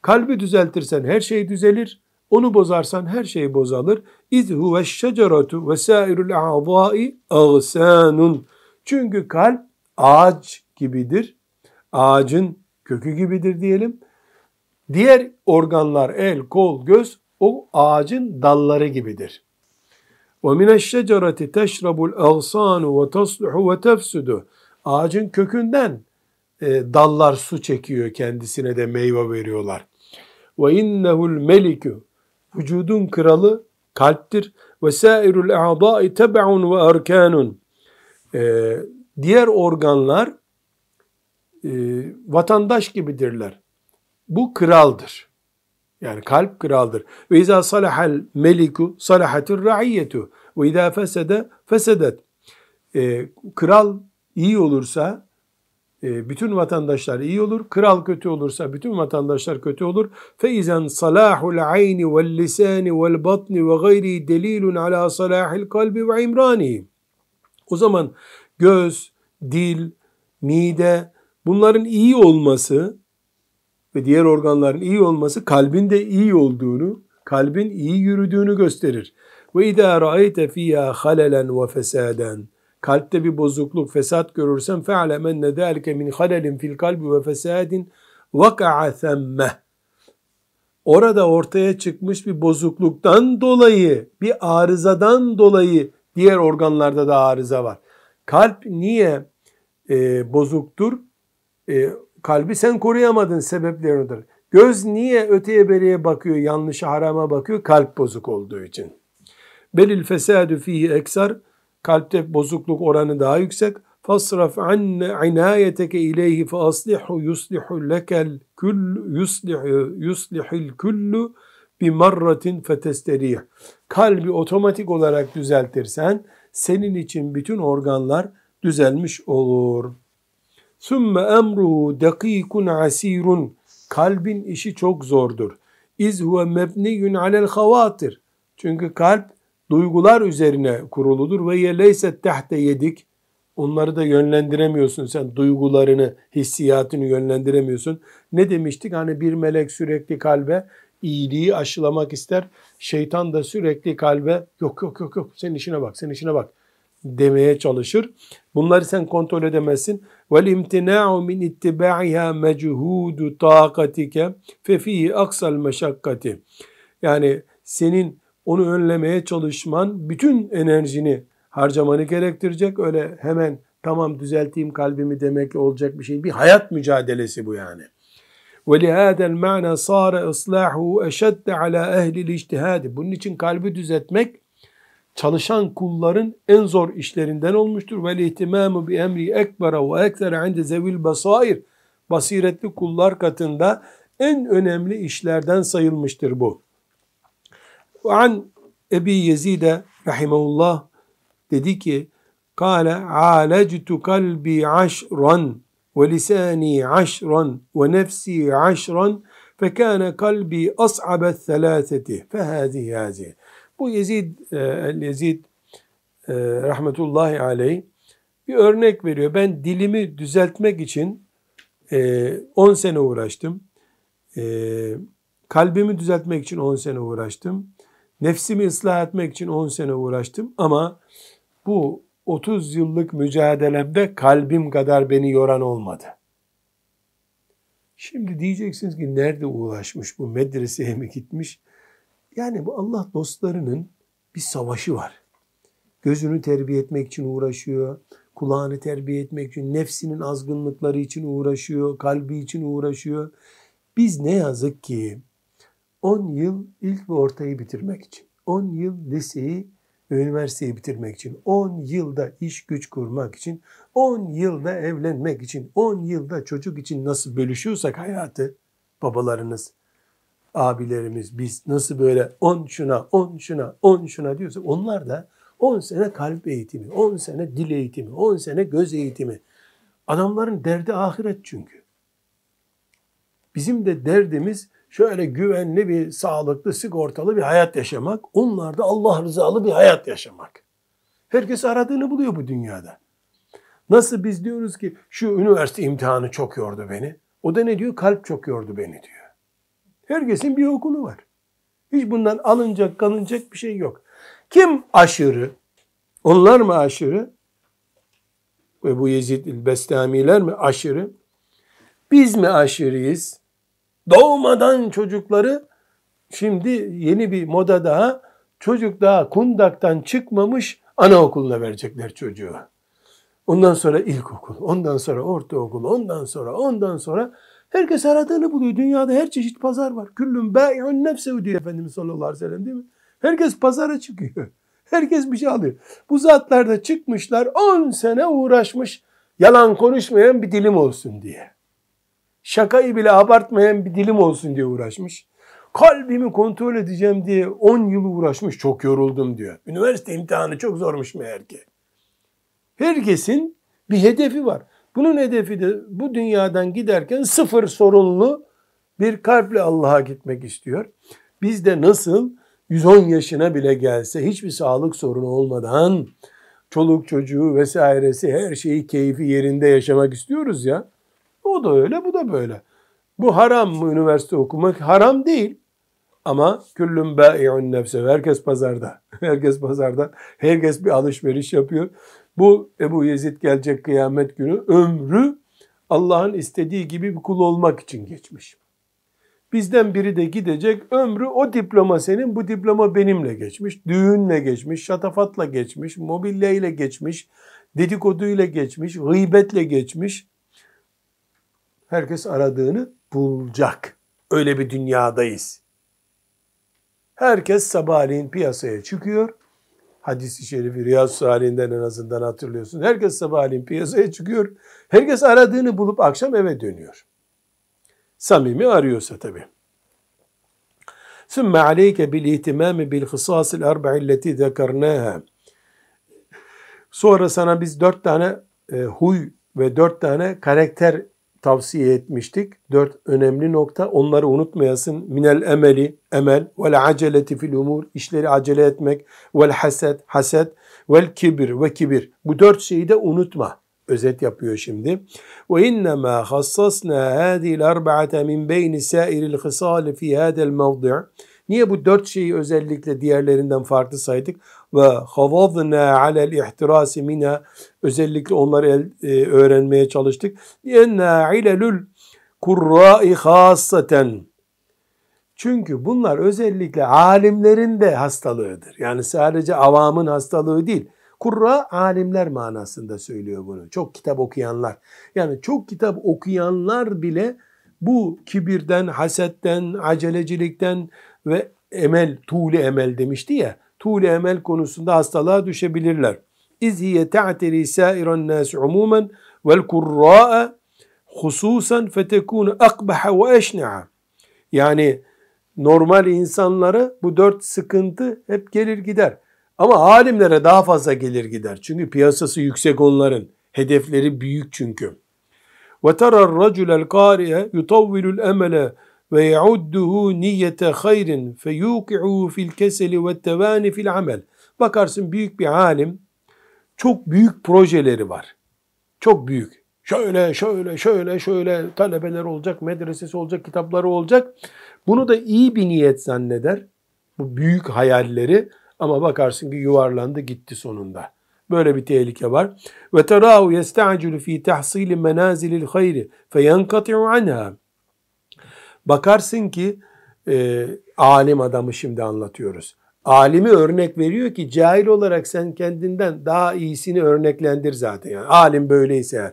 Kalbi düzeltirsen her şey düzelir. Onu bozarsan her şey bozalır. İz huve şeceretu ve sairul a'zai ağsanun. Çünkü kalp ağaç gibidir. Ağacın kökü gibidir diyelim. Diğer organlar el, kol, göz o ağacın dalları gibidir. وَمِنَ الشَّجَرَةِ تَشْرَبُ الْاَغْصَانُ وَتَصْلُحُ وَتَفْسُدُ Ağacın kökünden e, dallar su çekiyor kendisine de meyve veriyorlar. Ve innehul melikü vücudun kralı kalptir ve sairul a'dai teb'un ve erkanun e, diğer organlar e, vatandaş gibidirler. Bu kraldır. Yani kalp kraldır. Ve izâ salahal meliku salahatur raiyetu ve izâ fesede fesedet. E, kral iyi olursa e, bütün vatandaşlar iyi olur. Kral kötü olursa bütün vatandaşlar kötü olur. Fe izen salahul ayni vel lisani vel batni ve gayri delilun ala salahil kalbi ve imrani. O zaman göz, dil, mide bunların iyi olması ve diğer organların iyi olması kalbin de iyi olduğunu, kalbin iyi yürüdüğünü gösterir. Ve idâ ra'ayte fîhâ halelen ve fesaden. Kalpte bir bozukluk, fesat görürsen fe'alem enne dâlike min halelin fil kalbi ve fesadin vaka'a themme. Orada ortaya çıkmış bir bozukluktan dolayı, bir arızadan dolayı diğer organlarda da arıza var. Kalp niye e, bozuktur? E, Kalbi sen koruyamadın sebepleridir. Göz niye öteye beriye bakıyor, yanlış harama bakıyor? Kalp bozuk olduğu için. Belil fesadü fihi eksar. Kalpte bozukluk oranı daha yüksek. Fasraf anne inayeteke ileyhi fe aslihu yuslihu lekel kull yuslihu yuslihil kullu bir marratin fetesterih. Kalbi otomatik olarak düzeltirsen senin için bütün organlar düzelmiş olur. Sümme emruhu dakikun asirun. Kalbin işi çok zordur. İz huve mebniyun alel havatir. Çünkü kalp duygular üzerine kuruludur ve yeleyse tahte yedik. Onları da yönlendiremiyorsun sen duygularını, hissiyatını yönlendiremiyorsun. Ne demiştik? Hani bir melek sürekli kalbe iyiliği aşılamak ister. Şeytan da sürekli kalbe yok yok yok yok sen işine bak sen işine bak demeye çalışır. Bunları sen kontrol edemezsin. Vel imtina'u min ittiba'iha mechudu taqatike fe fihi aksal meşakkati. Yani senin onu önlemeye çalışman bütün enerjini harcamanı gerektirecek. Öyle hemen tamam düzelteyim kalbimi demek olacak bir şey. Bir hayat mücadelesi bu yani. وَلِهَذَا الْمَعْنَى صَارَ إِصْلَاحُهُ اَشَدَّ عَلَى اَهْلِ الْاِجْتِهَادِ Bunun için kalbi düzeltmek çalışan kulların en zor işlerinden olmuştur. Ve ihtimamu bi emri ekbera ve eksere inde zevil basair. Basiretli kullar katında en önemli işlerden sayılmıştır bu. Ve an Ebi Yezide rahimahullah dedi ki Kale alectu kalbi aşran ve lisani aşran ve nefsi aşran fekâne kalbi as'abet thelâseti fehâzi hâzi. Bu Yezid, e, Yezid e, rahmetullahi aleyh bir örnek veriyor. Ben dilimi düzeltmek için 10 e, sene uğraştım. E, kalbimi düzeltmek için 10 sene uğraştım. Nefsimi ıslah etmek için 10 sene uğraştım. Ama bu 30 yıllık mücadelemde kalbim kadar beni yoran olmadı. Şimdi diyeceksiniz ki nerede ulaşmış bu medreseye mi gitmiş? Yani bu Allah dostlarının bir savaşı var. Gözünü terbiye etmek için uğraşıyor, kulağını terbiye etmek için, nefsinin azgınlıkları için uğraşıyor, kalbi için uğraşıyor. Biz ne yazık ki 10 yıl ilk ve ortayı bitirmek için, 10 yıl liseyi ve üniversiteyi bitirmek için, 10 yılda iş güç kurmak için, 10 yılda evlenmek için, 10 yılda çocuk için nasıl bölüşüyorsak hayatı babalarınız, abilerimiz biz nasıl böyle 10 şuna, 10 şuna, 10 şuna diyorsak onlar da 10 sene kalp eğitimi, 10 sene dil eğitimi, 10 sene göz eğitimi. Adamların derdi ahiret çünkü. Bizim de derdimiz şöyle güvenli bir, sağlıklı, sigortalı bir hayat yaşamak. Onlar da Allah rızalı bir hayat yaşamak. Herkes aradığını buluyor bu dünyada. Nasıl biz diyoruz ki şu üniversite imtihanı çok yordu beni. O da ne diyor? Kalp çok yordu beni diyor. Herkesin bir okulu var. Hiç bundan alınacak, kalınacak bir şey yok. Kim aşırı? Onlar mı aşırı? Ve bu Yezid Bestamiler mi aşırı? Biz mi aşırıyız? Doğmadan çocukları şimdi yeni bir moda daha çocuk daha kundaktan çıkmamış anaokuluna verecekler çocuğu. Ondan sonra ilkokul, ondan sonra ortaokul, ondan sonra, ondan sonra herkes aradığını buluyor. Dünyada her çeşit pazar var. Küllüm bâ'i'un nefsehu diyor Efendimiz sallallahu aleyhi ve sellem değil mi? Herkes pazara çıkıyor. Herkes bir şey alıyor. Bu zatlar da çıkmışlar 10 sene uğraşmış yalan konuşmayan bir dilim olsun diye şakayı bile abartmayan bir dilim olsun diye uğraşmış. Kalbimi kontrol edeceğim diye 10 yıl uğraşmış. Çok yoruldum diyor. Üniversite imtihanı çok zormuş meğer ki. Herkesin bir hedefi var. Bunun hedefi de bu dünyadan giderken sıfır sorunlu bir kalple Allah'a gitmek istiyor. Biz de nasıl 110 yaşına bile gelse hiçbir sağlık sorunu olmadan çoluk çocuğu vesairesi her şeyi keyfi yerinde yaşamak istiyoruz ya. O da öyle, bu da böyle. Bu haram mı üniversite okumak? Haram değil. Ama küllüm bâ'i'un nefse. Herkes pazarda. Herkes pazarda. Herkes bir alışveriş yapıyor. Bu Ebu Yezid gelecek kıyamet günü ömrü Allah'ın istediği gibi bir kul olmak için geçmiş. Bizden biri de gidecek ömrü o diploma senin bu diploma benimle geçmiş. Düğünle geçmiş, şatafatla geçmiş, mobilya geçmiş, dedikoduyla geçmiş, gıybetle geçmiş herkes aradığını bulacak. Öyle bir dünyadayız. Herkes sabahleyin piyasaya çıkıyor. Hadis-i şerifi Riyaz Salih'inden en azından hatırlıyorsun. Herkes sabahleyin piyasaya çıkıyor. Herkes aradığını bulup akşam eve dönüyor. Samimi arıyorsa tabii. ثم عليك بالاهتمام بالخصاص الأربع التي ذكرناها. Sonra sana biz dört tane e, huy ve dört tane karakter tavsiye etmiştik. Dört önemli nokta onları unutmayasın. Minel emeli, emel, vel aceleti fil umur, işleri acele etmek, vel haset, haset, vel kibir ve kibir. Bu dört şeyi de unutma. Özet yapıyor şimdi. Ve innema hassasna hadihi'l arba'ate min beyni sairil hisal fi hada'l mevdi'. Niye bu dört şeyi özellikle diğerlerinden farklı saydık? Ve havadna alel ihtirasi mina özellikle onları el, e, öğrenmeye çalıştık. Lienna ilelül kurra'i hassaten. Çünkü bunlar özellikle alimlerin de hastalığıdır. Yani sadece avamın hastalığı değil. Kurra alimler manasında söylüyor bunu. Çok kitap okuyanlar. Yani çok kitap okuyanlar bile Bu kibirden, hasetten, acelecilikten ve emel, tuğle emel demişti ya, tuğle emel konusunda hastalığa düşebilirler. İzhiye ta'teri sairan nas umumen vel kurra'a hususan fetekunu akbaha ve eşna'a. Yani normal insanlara bu dört sıkıntı hep gelir gider. Ama alimlere daha fazla gelir gider. Çünkü piyasası yüksek onların. Hedefleri büyük çünkü. وَتَرَى الرَّجُلَ الْقَارِئَ يُطَوِّلُ ve yaudduhu niyete hayrin fe yuqi'u fil keseli ve tevani fil amel. Bakarsın büyük bir alim çok büyük projeleri var. Çok büyük. Şöyle şöyle şöyle şöyle talebeler olacak, medresesi olacak, kitapları olacak. Bunu da iyi bir niyet zanneder. Bu büyük hayalleri ama bakarsın ki yuvarlandı gitti sonunda. Böyle bir tehlike var. Ve terahu yesta'cilu fi tahsili menazilil hayri fe yanqati'u anha. Bakarsın ki e, alim adamı şimdi anlatıyoruz. Alimi örnek veriyor ki cahil olarak sen kendinden daha iyisini örneklendir zaten. Yani alim böyleyse eğer.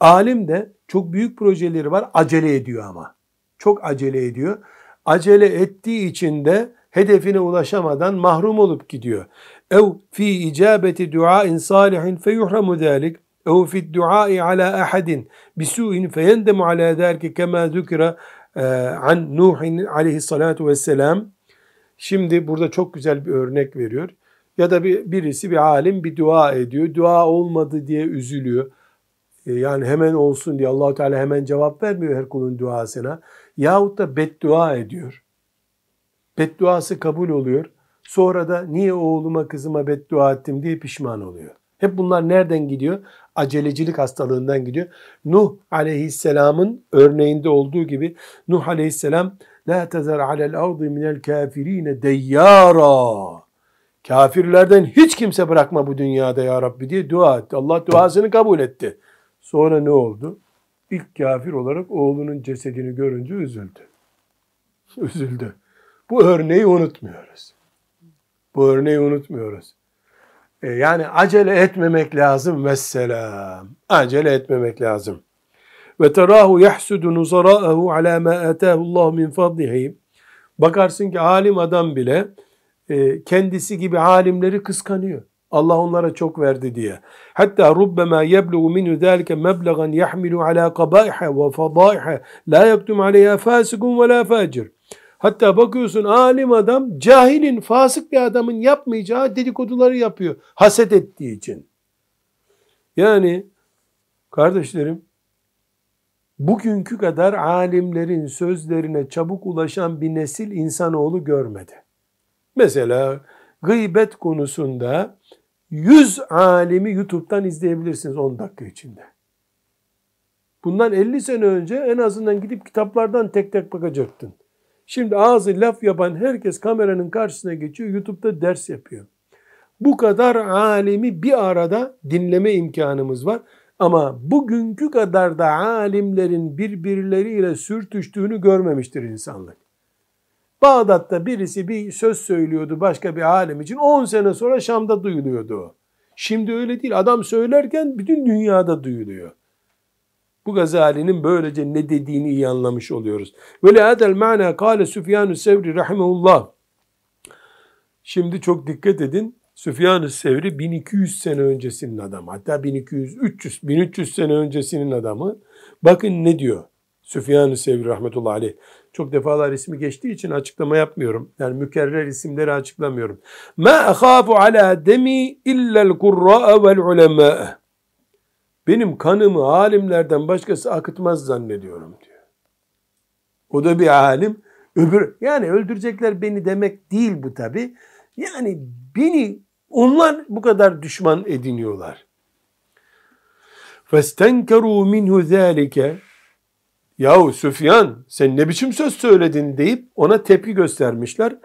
Alim de çok büyük projeleri var acele ediyor ama. Çok acele ediyor. Acele ettiği için de hedefine ulaşamadan mahrum olup gidiyor. Ev fi icabeti duain salihin feyuhramu zalik ev fi duai ala ahadin bisu'in feyendemu ala zalike kema zükira e, an Nuhin aleyhissalatu vesselam. Şimdi burada çok güzel bir örnek veriyor. Ya da bir, birisi bir alim bir dua ediyor. Dua olmadı diye üzülüyor. E, yani hemen olsun diye allah Teala hemen cevap vermiyor her kulun duasına. Yahut da beddua ediyor. Bedduası kabul oluyor. Sonra da niye oğluma kızıma beddua ettim diye pişman oluyor. Hep bunlar nereden gidiyor? Acelecilik hastalığından gidiyor. Nuh aleyhisselamın örneğinde olduğu gibi Nuh aleyhisselam La tezer alel ardı minel kafirine deyyara. Kafirlerden hiç kimse bırakma bu dünyada ya Rabbi diye dua etti. Allah duasını kabul etti. Sonra ne oldu? İlk kafir olarak oğlunun cesedini görünce üzüldü. Üzüldü. Bu örneği unutmuyoruz. Bu örneği unutmuyoruz. E, yani acele etmemek lazım mesela. Acele etmemek lazım. Ve terahu yahsudu nuzara'ahu ala ma atahu Allah min fadlihi. Bakarsın ki alim adam bile e, kendisi gibi alimleri kıskanıyor. Allah onlara çok verdi diye. Hatta rubbema yebluğu minhu zâlike meblegan yahmilu ala kabâihe ve fadâihe la yaktum aleyha fâsikun ve la fâcir. Hatta bakıyorsun alim adam cahilin, fasık bir adamın yapmayacağı dedikoduları yapıyor. Haset ettiği için. Yani kardeşlerim bugünkü kadar alimlerin sözlerine çabuk ulaşan bir nesil insanoğlu görmedi. Mesela gıybet konusunda 100 alimi YouTube'dan izleyebilirsiniz 10 dakika içinde. Bundan 50 sene önce en azından gidip kitaplardan tek tek bakacaktın. Şimdi ağzı laf yapan herkes kameranın karşısına geçiyor, YouTube'da ders yapıyor. Bu kadar alimi bir arada dinleme imkanımız var. Ama bugünkü kadar da alimlerin birbirleriyle sürtüştüğünü görmemiştir insanlık. Bağdat'ta birisi bir söz söylüyordu başka bir alim için 10 sene sonra Şam'da duyuluyordu o. Şimdi öyle değil. Adam söylerken bütün dünyada duyuluyor. Bu Gazali'nin böylece ne dediğini iyi anlamış oluyoruz. Ve lehadel ma'na kâle Süfyan-ı Sevri rahimehullah. Şimdi çok dikkat edin. Süfyan-ı Sevri 1200 sene öncesinin adamı. Hatta 1200, 300, 1300 sene öncesinin adamı. Bakın ne diyor Süfyan-ı Sevri rahmetullahi aleyh. Çok defalar ismi geçtiği için açıklama yapmıyorum. Yani mükerrer isimleri açıklamıyorum. Ma ahafu ala demi illa'l kurra'a vel ulemâ'e. Benim kanımı alimlerden başkası akıtmaz zannediyorum diyor. O da bir alim. Öbür yani öldürecekler beni demek değil bu tabi. Yani beni onlar bu kadar düşman ediniyorlar. فَاسْتَنْكَرُوا مِنْهُ ذَٰلِكَ Yahu Süfyan sen ne biçim söz söyledin deyip ona tepki göstermişler.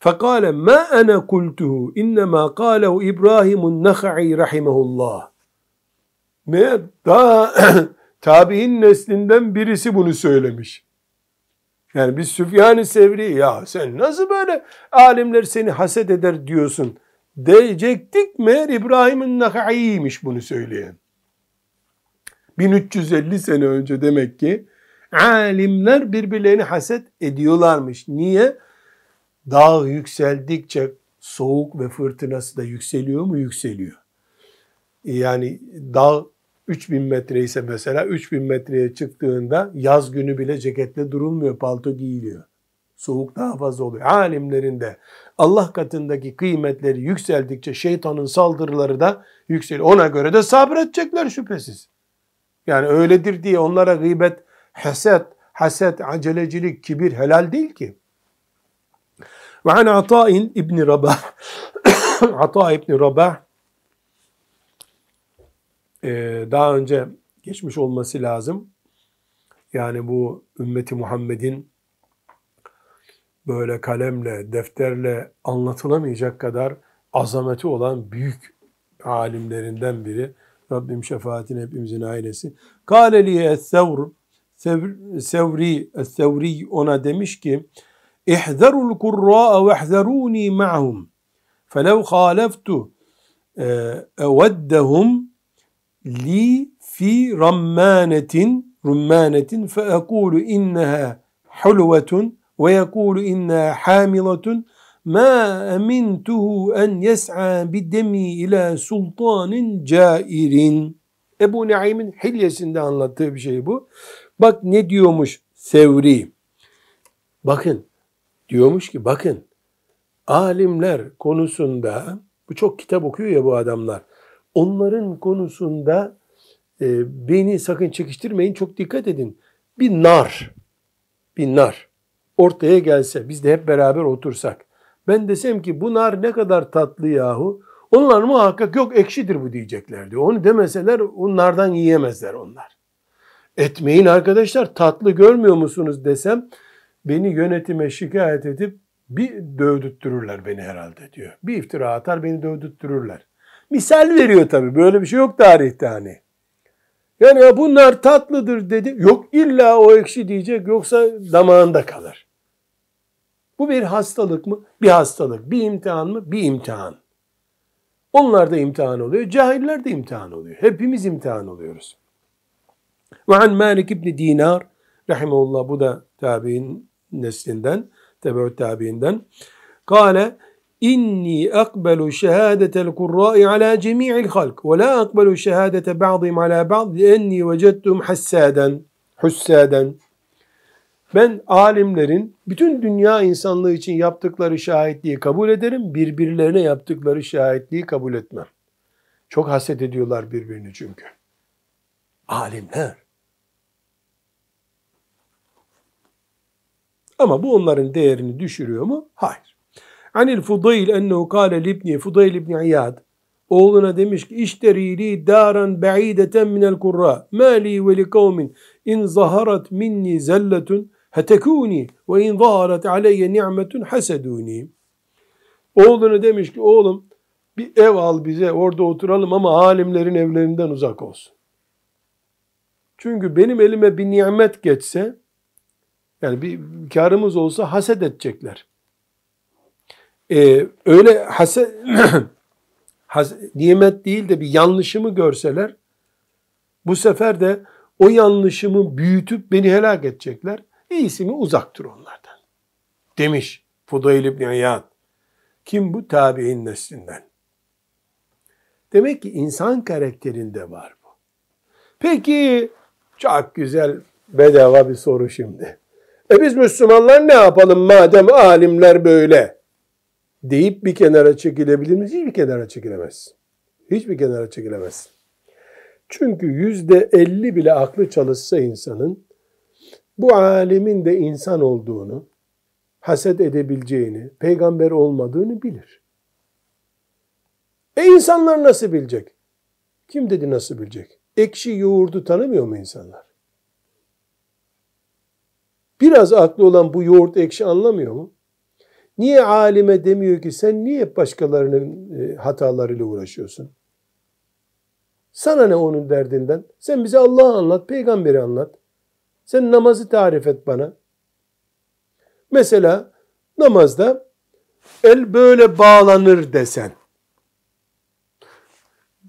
فَقَالَ مَا أَنَا قُلْتُهُ اِنَّمَا قَالَهُ İbrahim النَّخَعِي rahimehullah. Meğer daha tabi'in neslinden birisi bunu söylemiş. Yani biz Süfyan-ı Sevri ya sen nasıl böyle alimler seni haset eder diyorsun diyecektik meğer İbrahim'in Nakai'ymiş bunu söyleyen. 1350 sene önce demek ki Alimler birbirlerini haset ediyorlarmış. Niye? Dağ yükseldikçe soğuk ve fırtınası da yükseliyor mu? Yükseliyor. Yani dağ 3000 metre ise mesela 3000 metreye çıktığında yaz günü bile ceketle durulmuyor, palto giyiliyor. Soğuk daha fazla oluyor. Alimlerin de Allah katındaki kıymetleri yükseldikçe şeytanın saldırıları da yükseliyor. Ona göre de sabredecekler şüphesiz. Yani öyledir diye onlara gıybet, haset, haset, acelecilik, kibir helal değil ki. Ve an Ata'in İbni Rabah Ata İbni Rabah daha önce geçmiş olması lazım. Yani bu ümmeti Muhammed'in böyle kalemle, defterle anlatılamayacak kadar azameti olan büyük alimlerinden biri. Rabbim şefaatine hepimizin ailesi. Kâle liye sevr, sevri, sevri ona demiş ki, İhzerul kurra'a ve ihzeruni ma'hum. Felev khaleftu eveddehum li fi rammanetin rummanetin fe ekulu inneha hulvetun ve yekulu inneha hamilatun ma emintuhu en yes'a bidemi ila sultanin cairin. Ebu Naim'in hilyesinde anlattığı bir şey bu. Bak ne diyormuş Sevri. Bakın diyormuş ki bakın alimler konusunda bu çok kitap okuyor ya bu adamlar onların konusunda e, beni sakın çekiştirmeyin çok dikkat edin. Bir nar, bir nar ortaya gelse biz de hep beraber otursak. Ben desem ki bu nar ne kadar tatlı yahu. Onlar muhakkak yok ekşidir bu diyeceklerdi. Onu demeseler onlardan yiyemezler onlar. Etmeyin arkadaşlar tatlı görmüyor musunuz desem beni yönetime şikayet edip bir dövdüttürürler beni herhalde diyor. Bir iftira atar beni dövdüttürürler. Misal veriyor tabi. Böyle bir şey yok tarihte hani. Yani ya bunlar tatlıdır dedi. Yok illa o ekşi diyecek yoksa damağında kalır. Bu bir hastalık mı? Bir hastalık. Bir imtihan mı? Bir imtihan. Onlar da imtihan oluyor. Cahiller de imtihan oluyor. Hepimiz imtihan oluyoruz. Ve an Malik İbni Dinar rahimahullah bu da tabi'in neslinden, tebeut tabi'inden. Kale İnni akbelu şehadetel kurra'i ala cemi'il halk ve la akbelu şehadete ba'dihim ala ba'd enni vecettum hassaden hussaden ben alimlerin bütün dünya insanlığı için yaptıkları şahitliği kabul ederim, birbirlerine yaptıkları şahitliği kabul etmem. Çok haset ediyorlar birbirini çünkü. Alimler. Ama bu onların değerini düşürüyor mu? Hayır. Anil Fudayl ennehu kâle libni Fudayl ibn İyad oğluna demiş ki işteri li daran ba'ideten minel kurra mali ve li kavmin in zaharat minni zelletun hetekuni ve in zaharat aleyye ni'metun haseduni oğluna demiş ki oğlum bir ev al bize orada oturalım ama alimlerin evlerinden uzak olsun. Çünkü benim elime bir nimet geçse yani bir karımız olsa haset edecekler e, öyle haset, has, nimet değil de bir yanlışımı görseler bu sefer de o yanlışımı büyütüp beni helak edecekler. İyisi mi uzaktır onlardan. Demiş Fudayl İbni İyad. Kim bu? Tabi'in neslinden. Demek ki insan karakterinde var bu. Peki çok güzel bedava bir soru şimdi. E biz Müslümanlar ne yapalım madem alimler böyle? Deyip bir kenara çekilebilir miyiz? Hiçbir kenara çekilemez. Hiçbir kenara çekilemez. Çünkü yüzde elli bile aklı çalışsa insanın bu alemin de insan olduğunu, haset edebileceğini, peygamber olmadığını bilir. E insanlar nasıl bilecek? Kim dedi nasıl bilecek? Ekşi yoğurdu tanımıyor mu insanlar? Biraz aklı olan bu yoğurt ekşi anlamıyor mu? Niye alime demiyor ki sen niye başkalarının e, hatalarıyla uğraşıyorsun? Sana ne onun derdinden? Sen bize Allah'ı anlat, peygamberi anlat. Sen namazı tarif et bana. Mesela namazda el böyle bağlanır desen.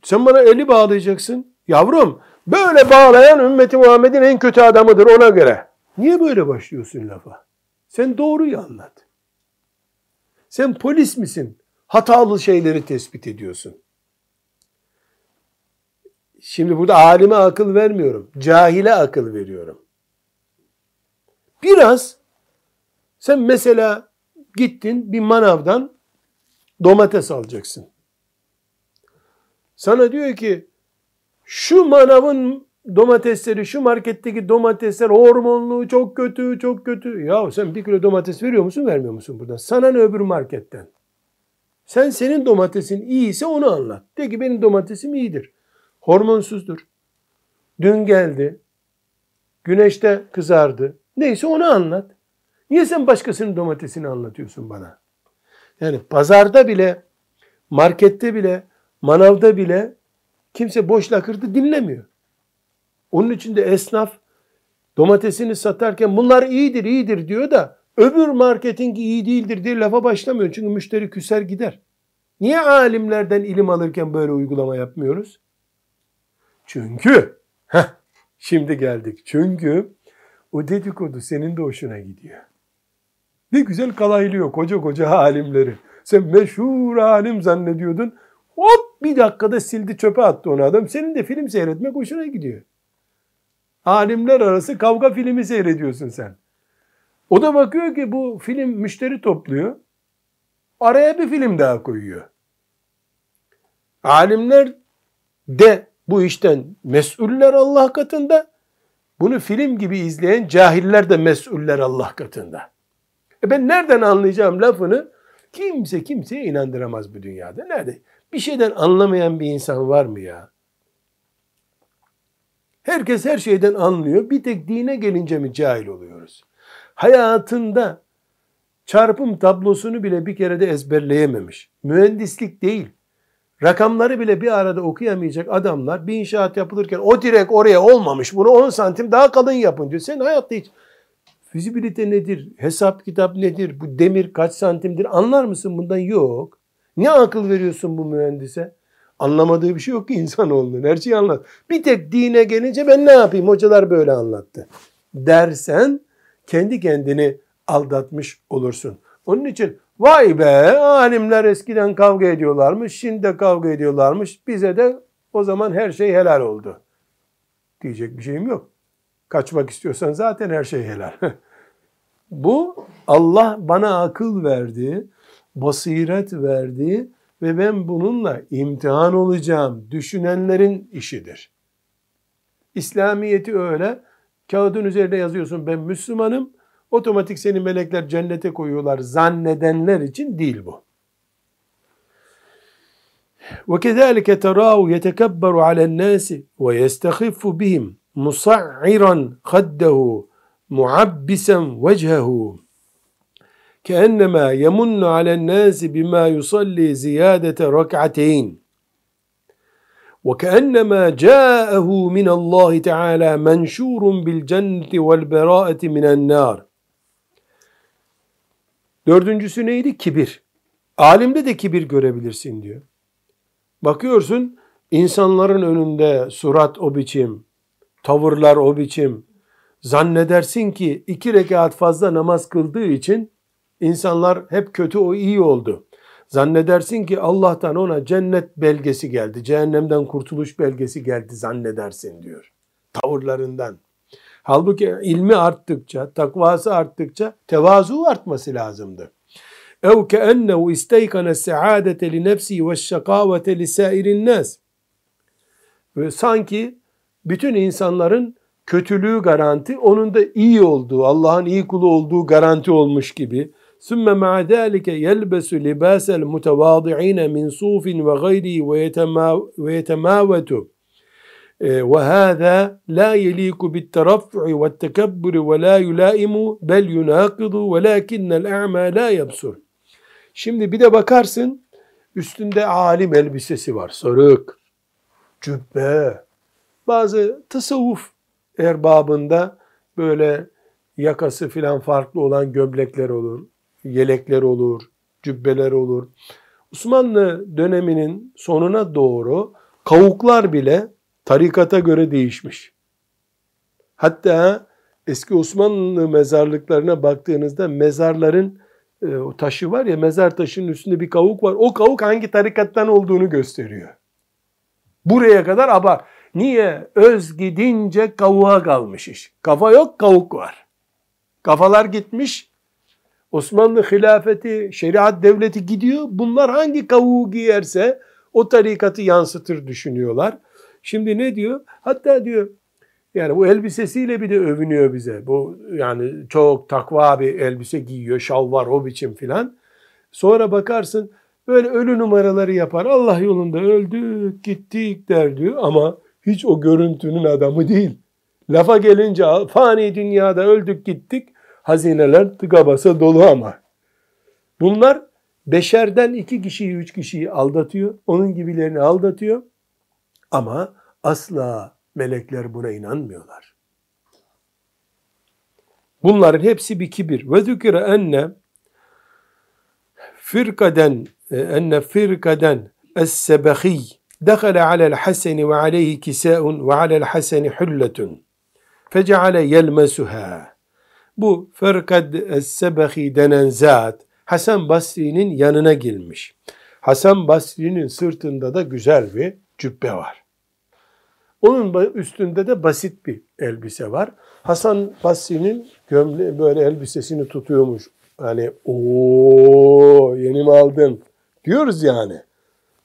Sen bana eli bağlayacaksın. Yavrum böyle bağlayan ümmeti Muhammed'in en kötü adamıdır ona göre. Niye böyle başlıyorsun lafa? Sen doğruyu anlat. Sen polis misin? Hatalı şeyleri tespit ediyorsun. Şimdi burada alime akıl vermiyorum. Cahile akıl veriyorum. Biraz sen mesela gittin bir manavdan domates alacaksın. Sana diyor ki şu manavın domatesleri, şu marketteki domatesler hormonlu, çok kötü, çok kötü. Ya sen bir kilo domates veriyor musun, vermiyor musun buradan? Sana ne öbür marketten? Sen senin domatesin iyiyse onu anlat. De ki benim domatesim iyidir. Hormonsuzdur. Dün geldi. Güneşte kızardı. Neyse onu anlat. Niye sen başkasının domatesini anlatıyorsun bana? Yani pazarda bile, markette bile, manavda bile kimse boş lakırdı dinlemiyor. Onun için de esnaf domatesini satarken bunlar iyidir iyidir diyor da öbür marketin iyi değildir diye lafa başlamıyor. Çünkü müşteri küser gider. Niye alimlerden ilim alırken böyle uygulama yapmıyoruz? Çünkü heh, şimdi geldik. Çünkü o dedikodu senin de hoşuna gidiyor. Ne güzel kalaylıyor koca koca alimleri. Sen meşhur alim zannediyordun. Hop bir dakikada sildi çöpe attı onu adam. Senin de film seyretmek hoşuna gidiyor. Alimler arası kavga filmi seyrediyorsun sen. O da bakıyor ki bu film müşteri topluyor. Araya bir film daha koyuyor. Alimler de bu işten mesuller Allah katında. Bunu film gibi izleyen cahiller de mesuller Allah katında. E ben nereden anlayacağım lafını? Kimse kimseye inandıramaz bu dünyada. Nerede? Bir şeyden anlamayan bir insan var mı ya? Herkes her şeyden anlıyor. Bir tek dine gelince mi cahil oluyoruz? Hayatında çarpım tablosunu bile bir kere de ezberleyememiş. Mühendislik değil. Rakamları bile bir arada okuyamayacak adamlar bir inşaat yapılırken o direk oraya olmamış. Bunu 10 santim daha kalın yapın diyor. Sen hayatta hiç fizibilite nedir? Hesap kitap nedir? Bu demir kaç santimdir? Anlar mısın bundan? Yok. Niye akıl veriyorsun bu mühendise? Anlamadığı bir şey yok ki insanoğlunun. Her şeyi anlat. Bir tek dine gelince ben ne yapayım? Hocalar böyle anlattı. Dersen kendi kendini aldatmış olursun. Onun için vay be alimler eskiden kavga ediyorlarmış, şimdi de kavga ediyorlarmış. Bize de o zaman her şey helal oldu. Diyecek bir şeyim yok. Kaçmak istiyorsan zaten her şey helal. Bu Allah bana akıl verdi, basiret verdi ve ben bununla imtihan olacağım düşünenlerin işidir. İslamiyeti öyle. Kağıdın üzerine yazıyorsun ben Müslümanım. Otomatik seni melekler cennete koyuyorlar zannedenler için değil bu. وكذلك تراه يتكبر على الناس ويستخف بهم مصعرا خده معبسا وجهه كأنما يمن على الناس بما يصلي زيادة ركعتين وكأنما جاءه من الله تعالى منشور بالجنة والبراءة من النار Dördüncüsü neydi? Kibir. Alimde de kibir görebilirsin diyor. Bakıyorsun insanların önünde surat o biçim, tavırlar o biçim. Zannedersin ki iki rekat fazla namaz kıldığı için insanlar hep kötü o iyi oldu. Zannedersin ki Allah'tan ona cennet belgesi geldi, cehennemden kurtuluş belgesi geldi zannedersin diyor. Tavırlarından. Halbuki ilmi arttıkça, takvası arttıkça tevazu artması lazımdı. اَوْ كَأَنَّهُ اِسْتَيْقَنَ السَّعَادَةَ لِنَفْسِهِ وَالشَّقَاوَةَ لِسَائِرِ النَّاسِ Ve sanki bütün insanların kötülüğü garanti, onun da iyi olduğu, Allah'ın iyi kulu olduğu garanti olmuş gibi. ثُمَّ مَعَ ذَٰلِكَ يَلْبَسُ لِبَاسَ الْمُتَوَاضِعِينَ مِنْ صُوفٍ وَغَيْرِهِ وَيَتَمَاوَتُ وهذا لا يليق بالترفع والتكبر ولا يلائم بل يناقض ولكن الأعمى لا يبصر Şimdi bir de bakarsın üstünde alim elbisesi var. Sarık, cübbe. Bazı tasavvuf erbabında böyle yakası filan farklı olan gömlekler olur, yelekler olur, cübbeler olur. Osmanlı döneminin sonuna doğru kavuklar bile tarikata göre değişmiş. Hatta eski Osmanlı mezarlıklarına baktığınızda mezarların e, o taşı var ya mezar taşının üstünde bir kavuk var. O kavuk hangi tarikattan olduğunu gösteriyor. Buraya kadar abar. Niye? Öz gidince kavuğa kalmış iş. Kafa yok kavuk var. Kafalar gitmiş. Osmanlı hilafeti, şeriat devleti gidiyor. Bunlar hangi kavuğu giyerse o tarikatı yansıtır düşünüyorlar. Şimdi ne diyor? Hatta diyor yani bu elbisesiyle bir de övünüyor bize. Bu yani çok takva bir elbise giyiyor, şal var o biçim filan. Sonra bakarsın böyle ölü numaraları yapar. Allah yolunda öldük, gittik der diyor ama hiç o görüntünün adamı değil. Lafa gelince fani dünyada öldük gittik. Hazineler tıka basa dolu ama. Bunlar beşerden iki kişiyi, üç kişiyi aldatıyor. Onun gibilerini aldatıyor. Ama asla melekler buna inanmıyorlar. Bunların hepsi bir kibir. Ve zükire enne firkaden enne firkaden es-sebehi dekhala alel haseni ve aleyhi kisaun ve alel haseni hulletun feceale yelmesuha bu Ferkad es-Sebehi denen zat Hasan Basri'nin yanına girmiş. Hasan Basri'nin sırtında da güzel bir cübbe var. Onun üstünde de basit bir elbise var. Hasan Basri'nin gömle böyle elbisesini tutuyormuş. Hani o yeni mi aldın diyoruz yani.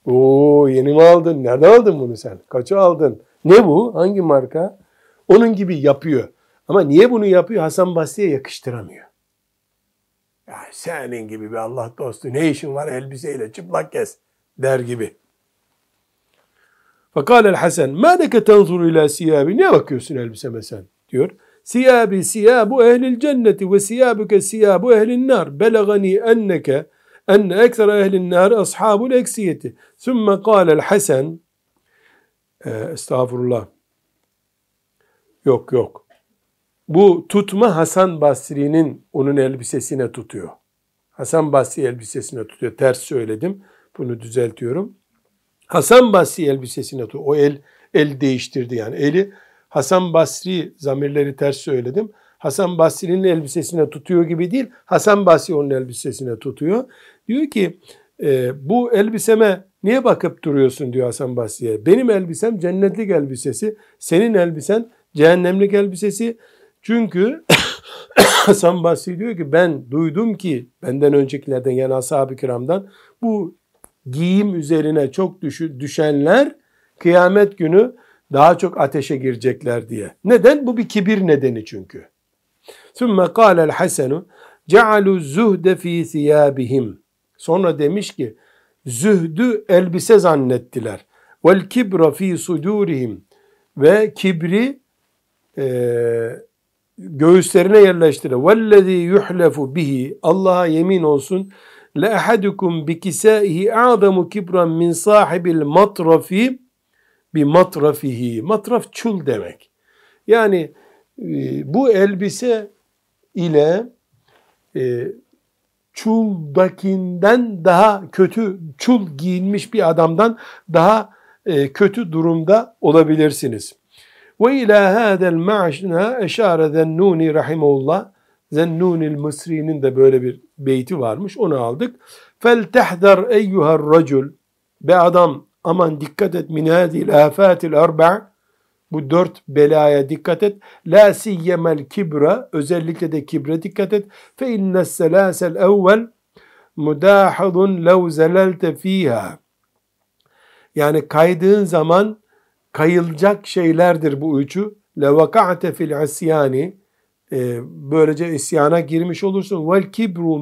O yeni mi aldın? Nereden aldın bunu sen? Kaça aldın? Ne bu? Hangi marka? Onun gibi yapıyor. Ama niye bunu yapıyor? Hasan Basri'ye yakıştıramıyor. Ya senin gibi bir Allah dostu ne işin var elbiseyle çıplak gez der gibi. Fakal Hasan, "Ma deke tenzuru ila siyabi?" Niye bakıyorsun elbiseme sen? diyor. Siyabi siyabu ehlil cenneti ve siyabuke siyabu ehlin nar. Belagani enneke enne ekser ehlin nar ashabul eksiyeti. Sümme kâlel Hasan e, Estağfurullah. Yok yok. Bu tutma Hasan Basri'nin onun elbisesine tutuyor. Hasan Basri elbisesine tutuyor. Ters söyledim. Bunu düzeltiyorum. Hasan Basri elbisesine tutuyor. O el el değiştirdi yani. Eli Hasan Basri zamirleri ters söyledim. Hasan Basri'nin elbisesine tutuyor gibi değil. Hasan Basri onun elbisesine tutuyor. Diyor ki e, bu elbiseme niye bakıp duruyorsun diyor Hasan Basri'ye. Benim elbisem cennetlik elbisesi. Senin elbisen cehennemlik elbisesi. Çünkü Hasan Basri diyor ki ben duydum ki benden öncekilerden yani ashab-ı kiramdan bu giyim üzerine çok düşenler kıyamet günü daha çok ateşe girecekler diye. Neden? Bu bir kibir nedeni çünkü. ثُمَّ قَالَ الْحَسَنُ جَعَلُوا الزُّهْدَ ف۪ي ثِيَابِهِمْ Sonra demiş ki zühdü elbise zannettiler. Vel kibra fi sudurihim ve kibri e, göğüslerine yerleştirir. Vellezî yuhlefu bihi Allah'a yemin olsun le ahadukum bi kisaihi a'zamu kibran min sahibil matrafi bi matrafihi. Matraf çul demek. Yani e, bu elbise ile e, çuldakinden daha kötü, çul giyinmiş bir adamdan daha e, kötü durumda olabilirsiniz. Ve ila hadel ma'şna eşare zennuni rahimullah. Zennunil Mısri'nin de böyle bir beyti varmış. Onu aldık. Fel tehdar eyyuhar racul. Be adam aman dikkat et min hadil afatil arba' bu dört belaya dikkat et. La siyyemel kibra özellikle de kibre dikkat et. Fe innes selasel evvel mudahadun lev zelelte fiha. Yani kaydığın zaman kayılacak şeylerdir bu üçü. Levaka'te fil isyani e, böylece isyana girmiş olursun.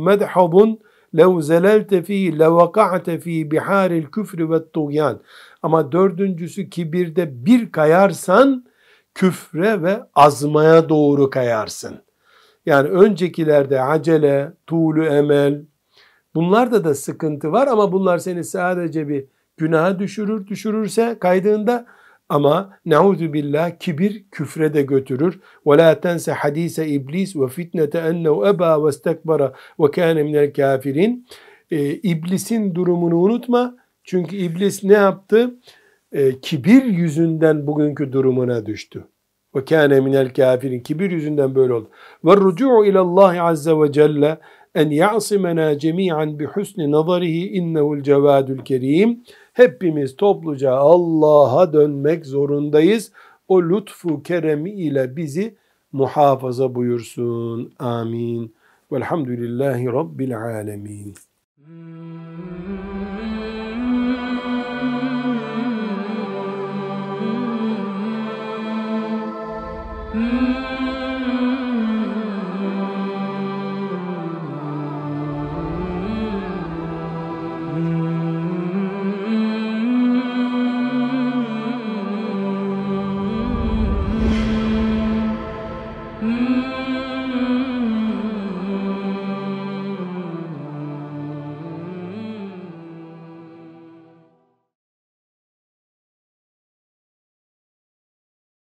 Medhabun lev zelelte fi levaka'te fi biharil küfrü ve tuğyan. Ama dördüncüsü kibirde bir kayarsan küfre ve azmaya doğru kayarsın. Yani öncekilerde acele, tuğlu emel, bunlarda da sıkıntı var ama bunlar seni sadece bir günaha düşürür, düşürürse kaydığında ama neuzu billah kibir küfre de götürür. Ve la tense hadise iblis ve fitnete ennehu eba ve istekbara ve kâne minel kafirin. Ee, iblisin durumunu unutma. Çünkü iblis ne yaptı? Ee, kibir yüzünden bugünkü durumuna düştü. ve kâne minel kafirin. Kibir yüzünden böyle oldu. Ve rucu'u ilallahi azze ve celle en ya'simena cemi'an bi husni nazarihi innehu'l cevadul kerim. Hepimiz topluca Allah'a dönmek zorundayız. O lütfu keremi ile bizi muhafaza buyursun. Amin. Velhamdülillahi Rabbil alemin. Hmm. -hmm.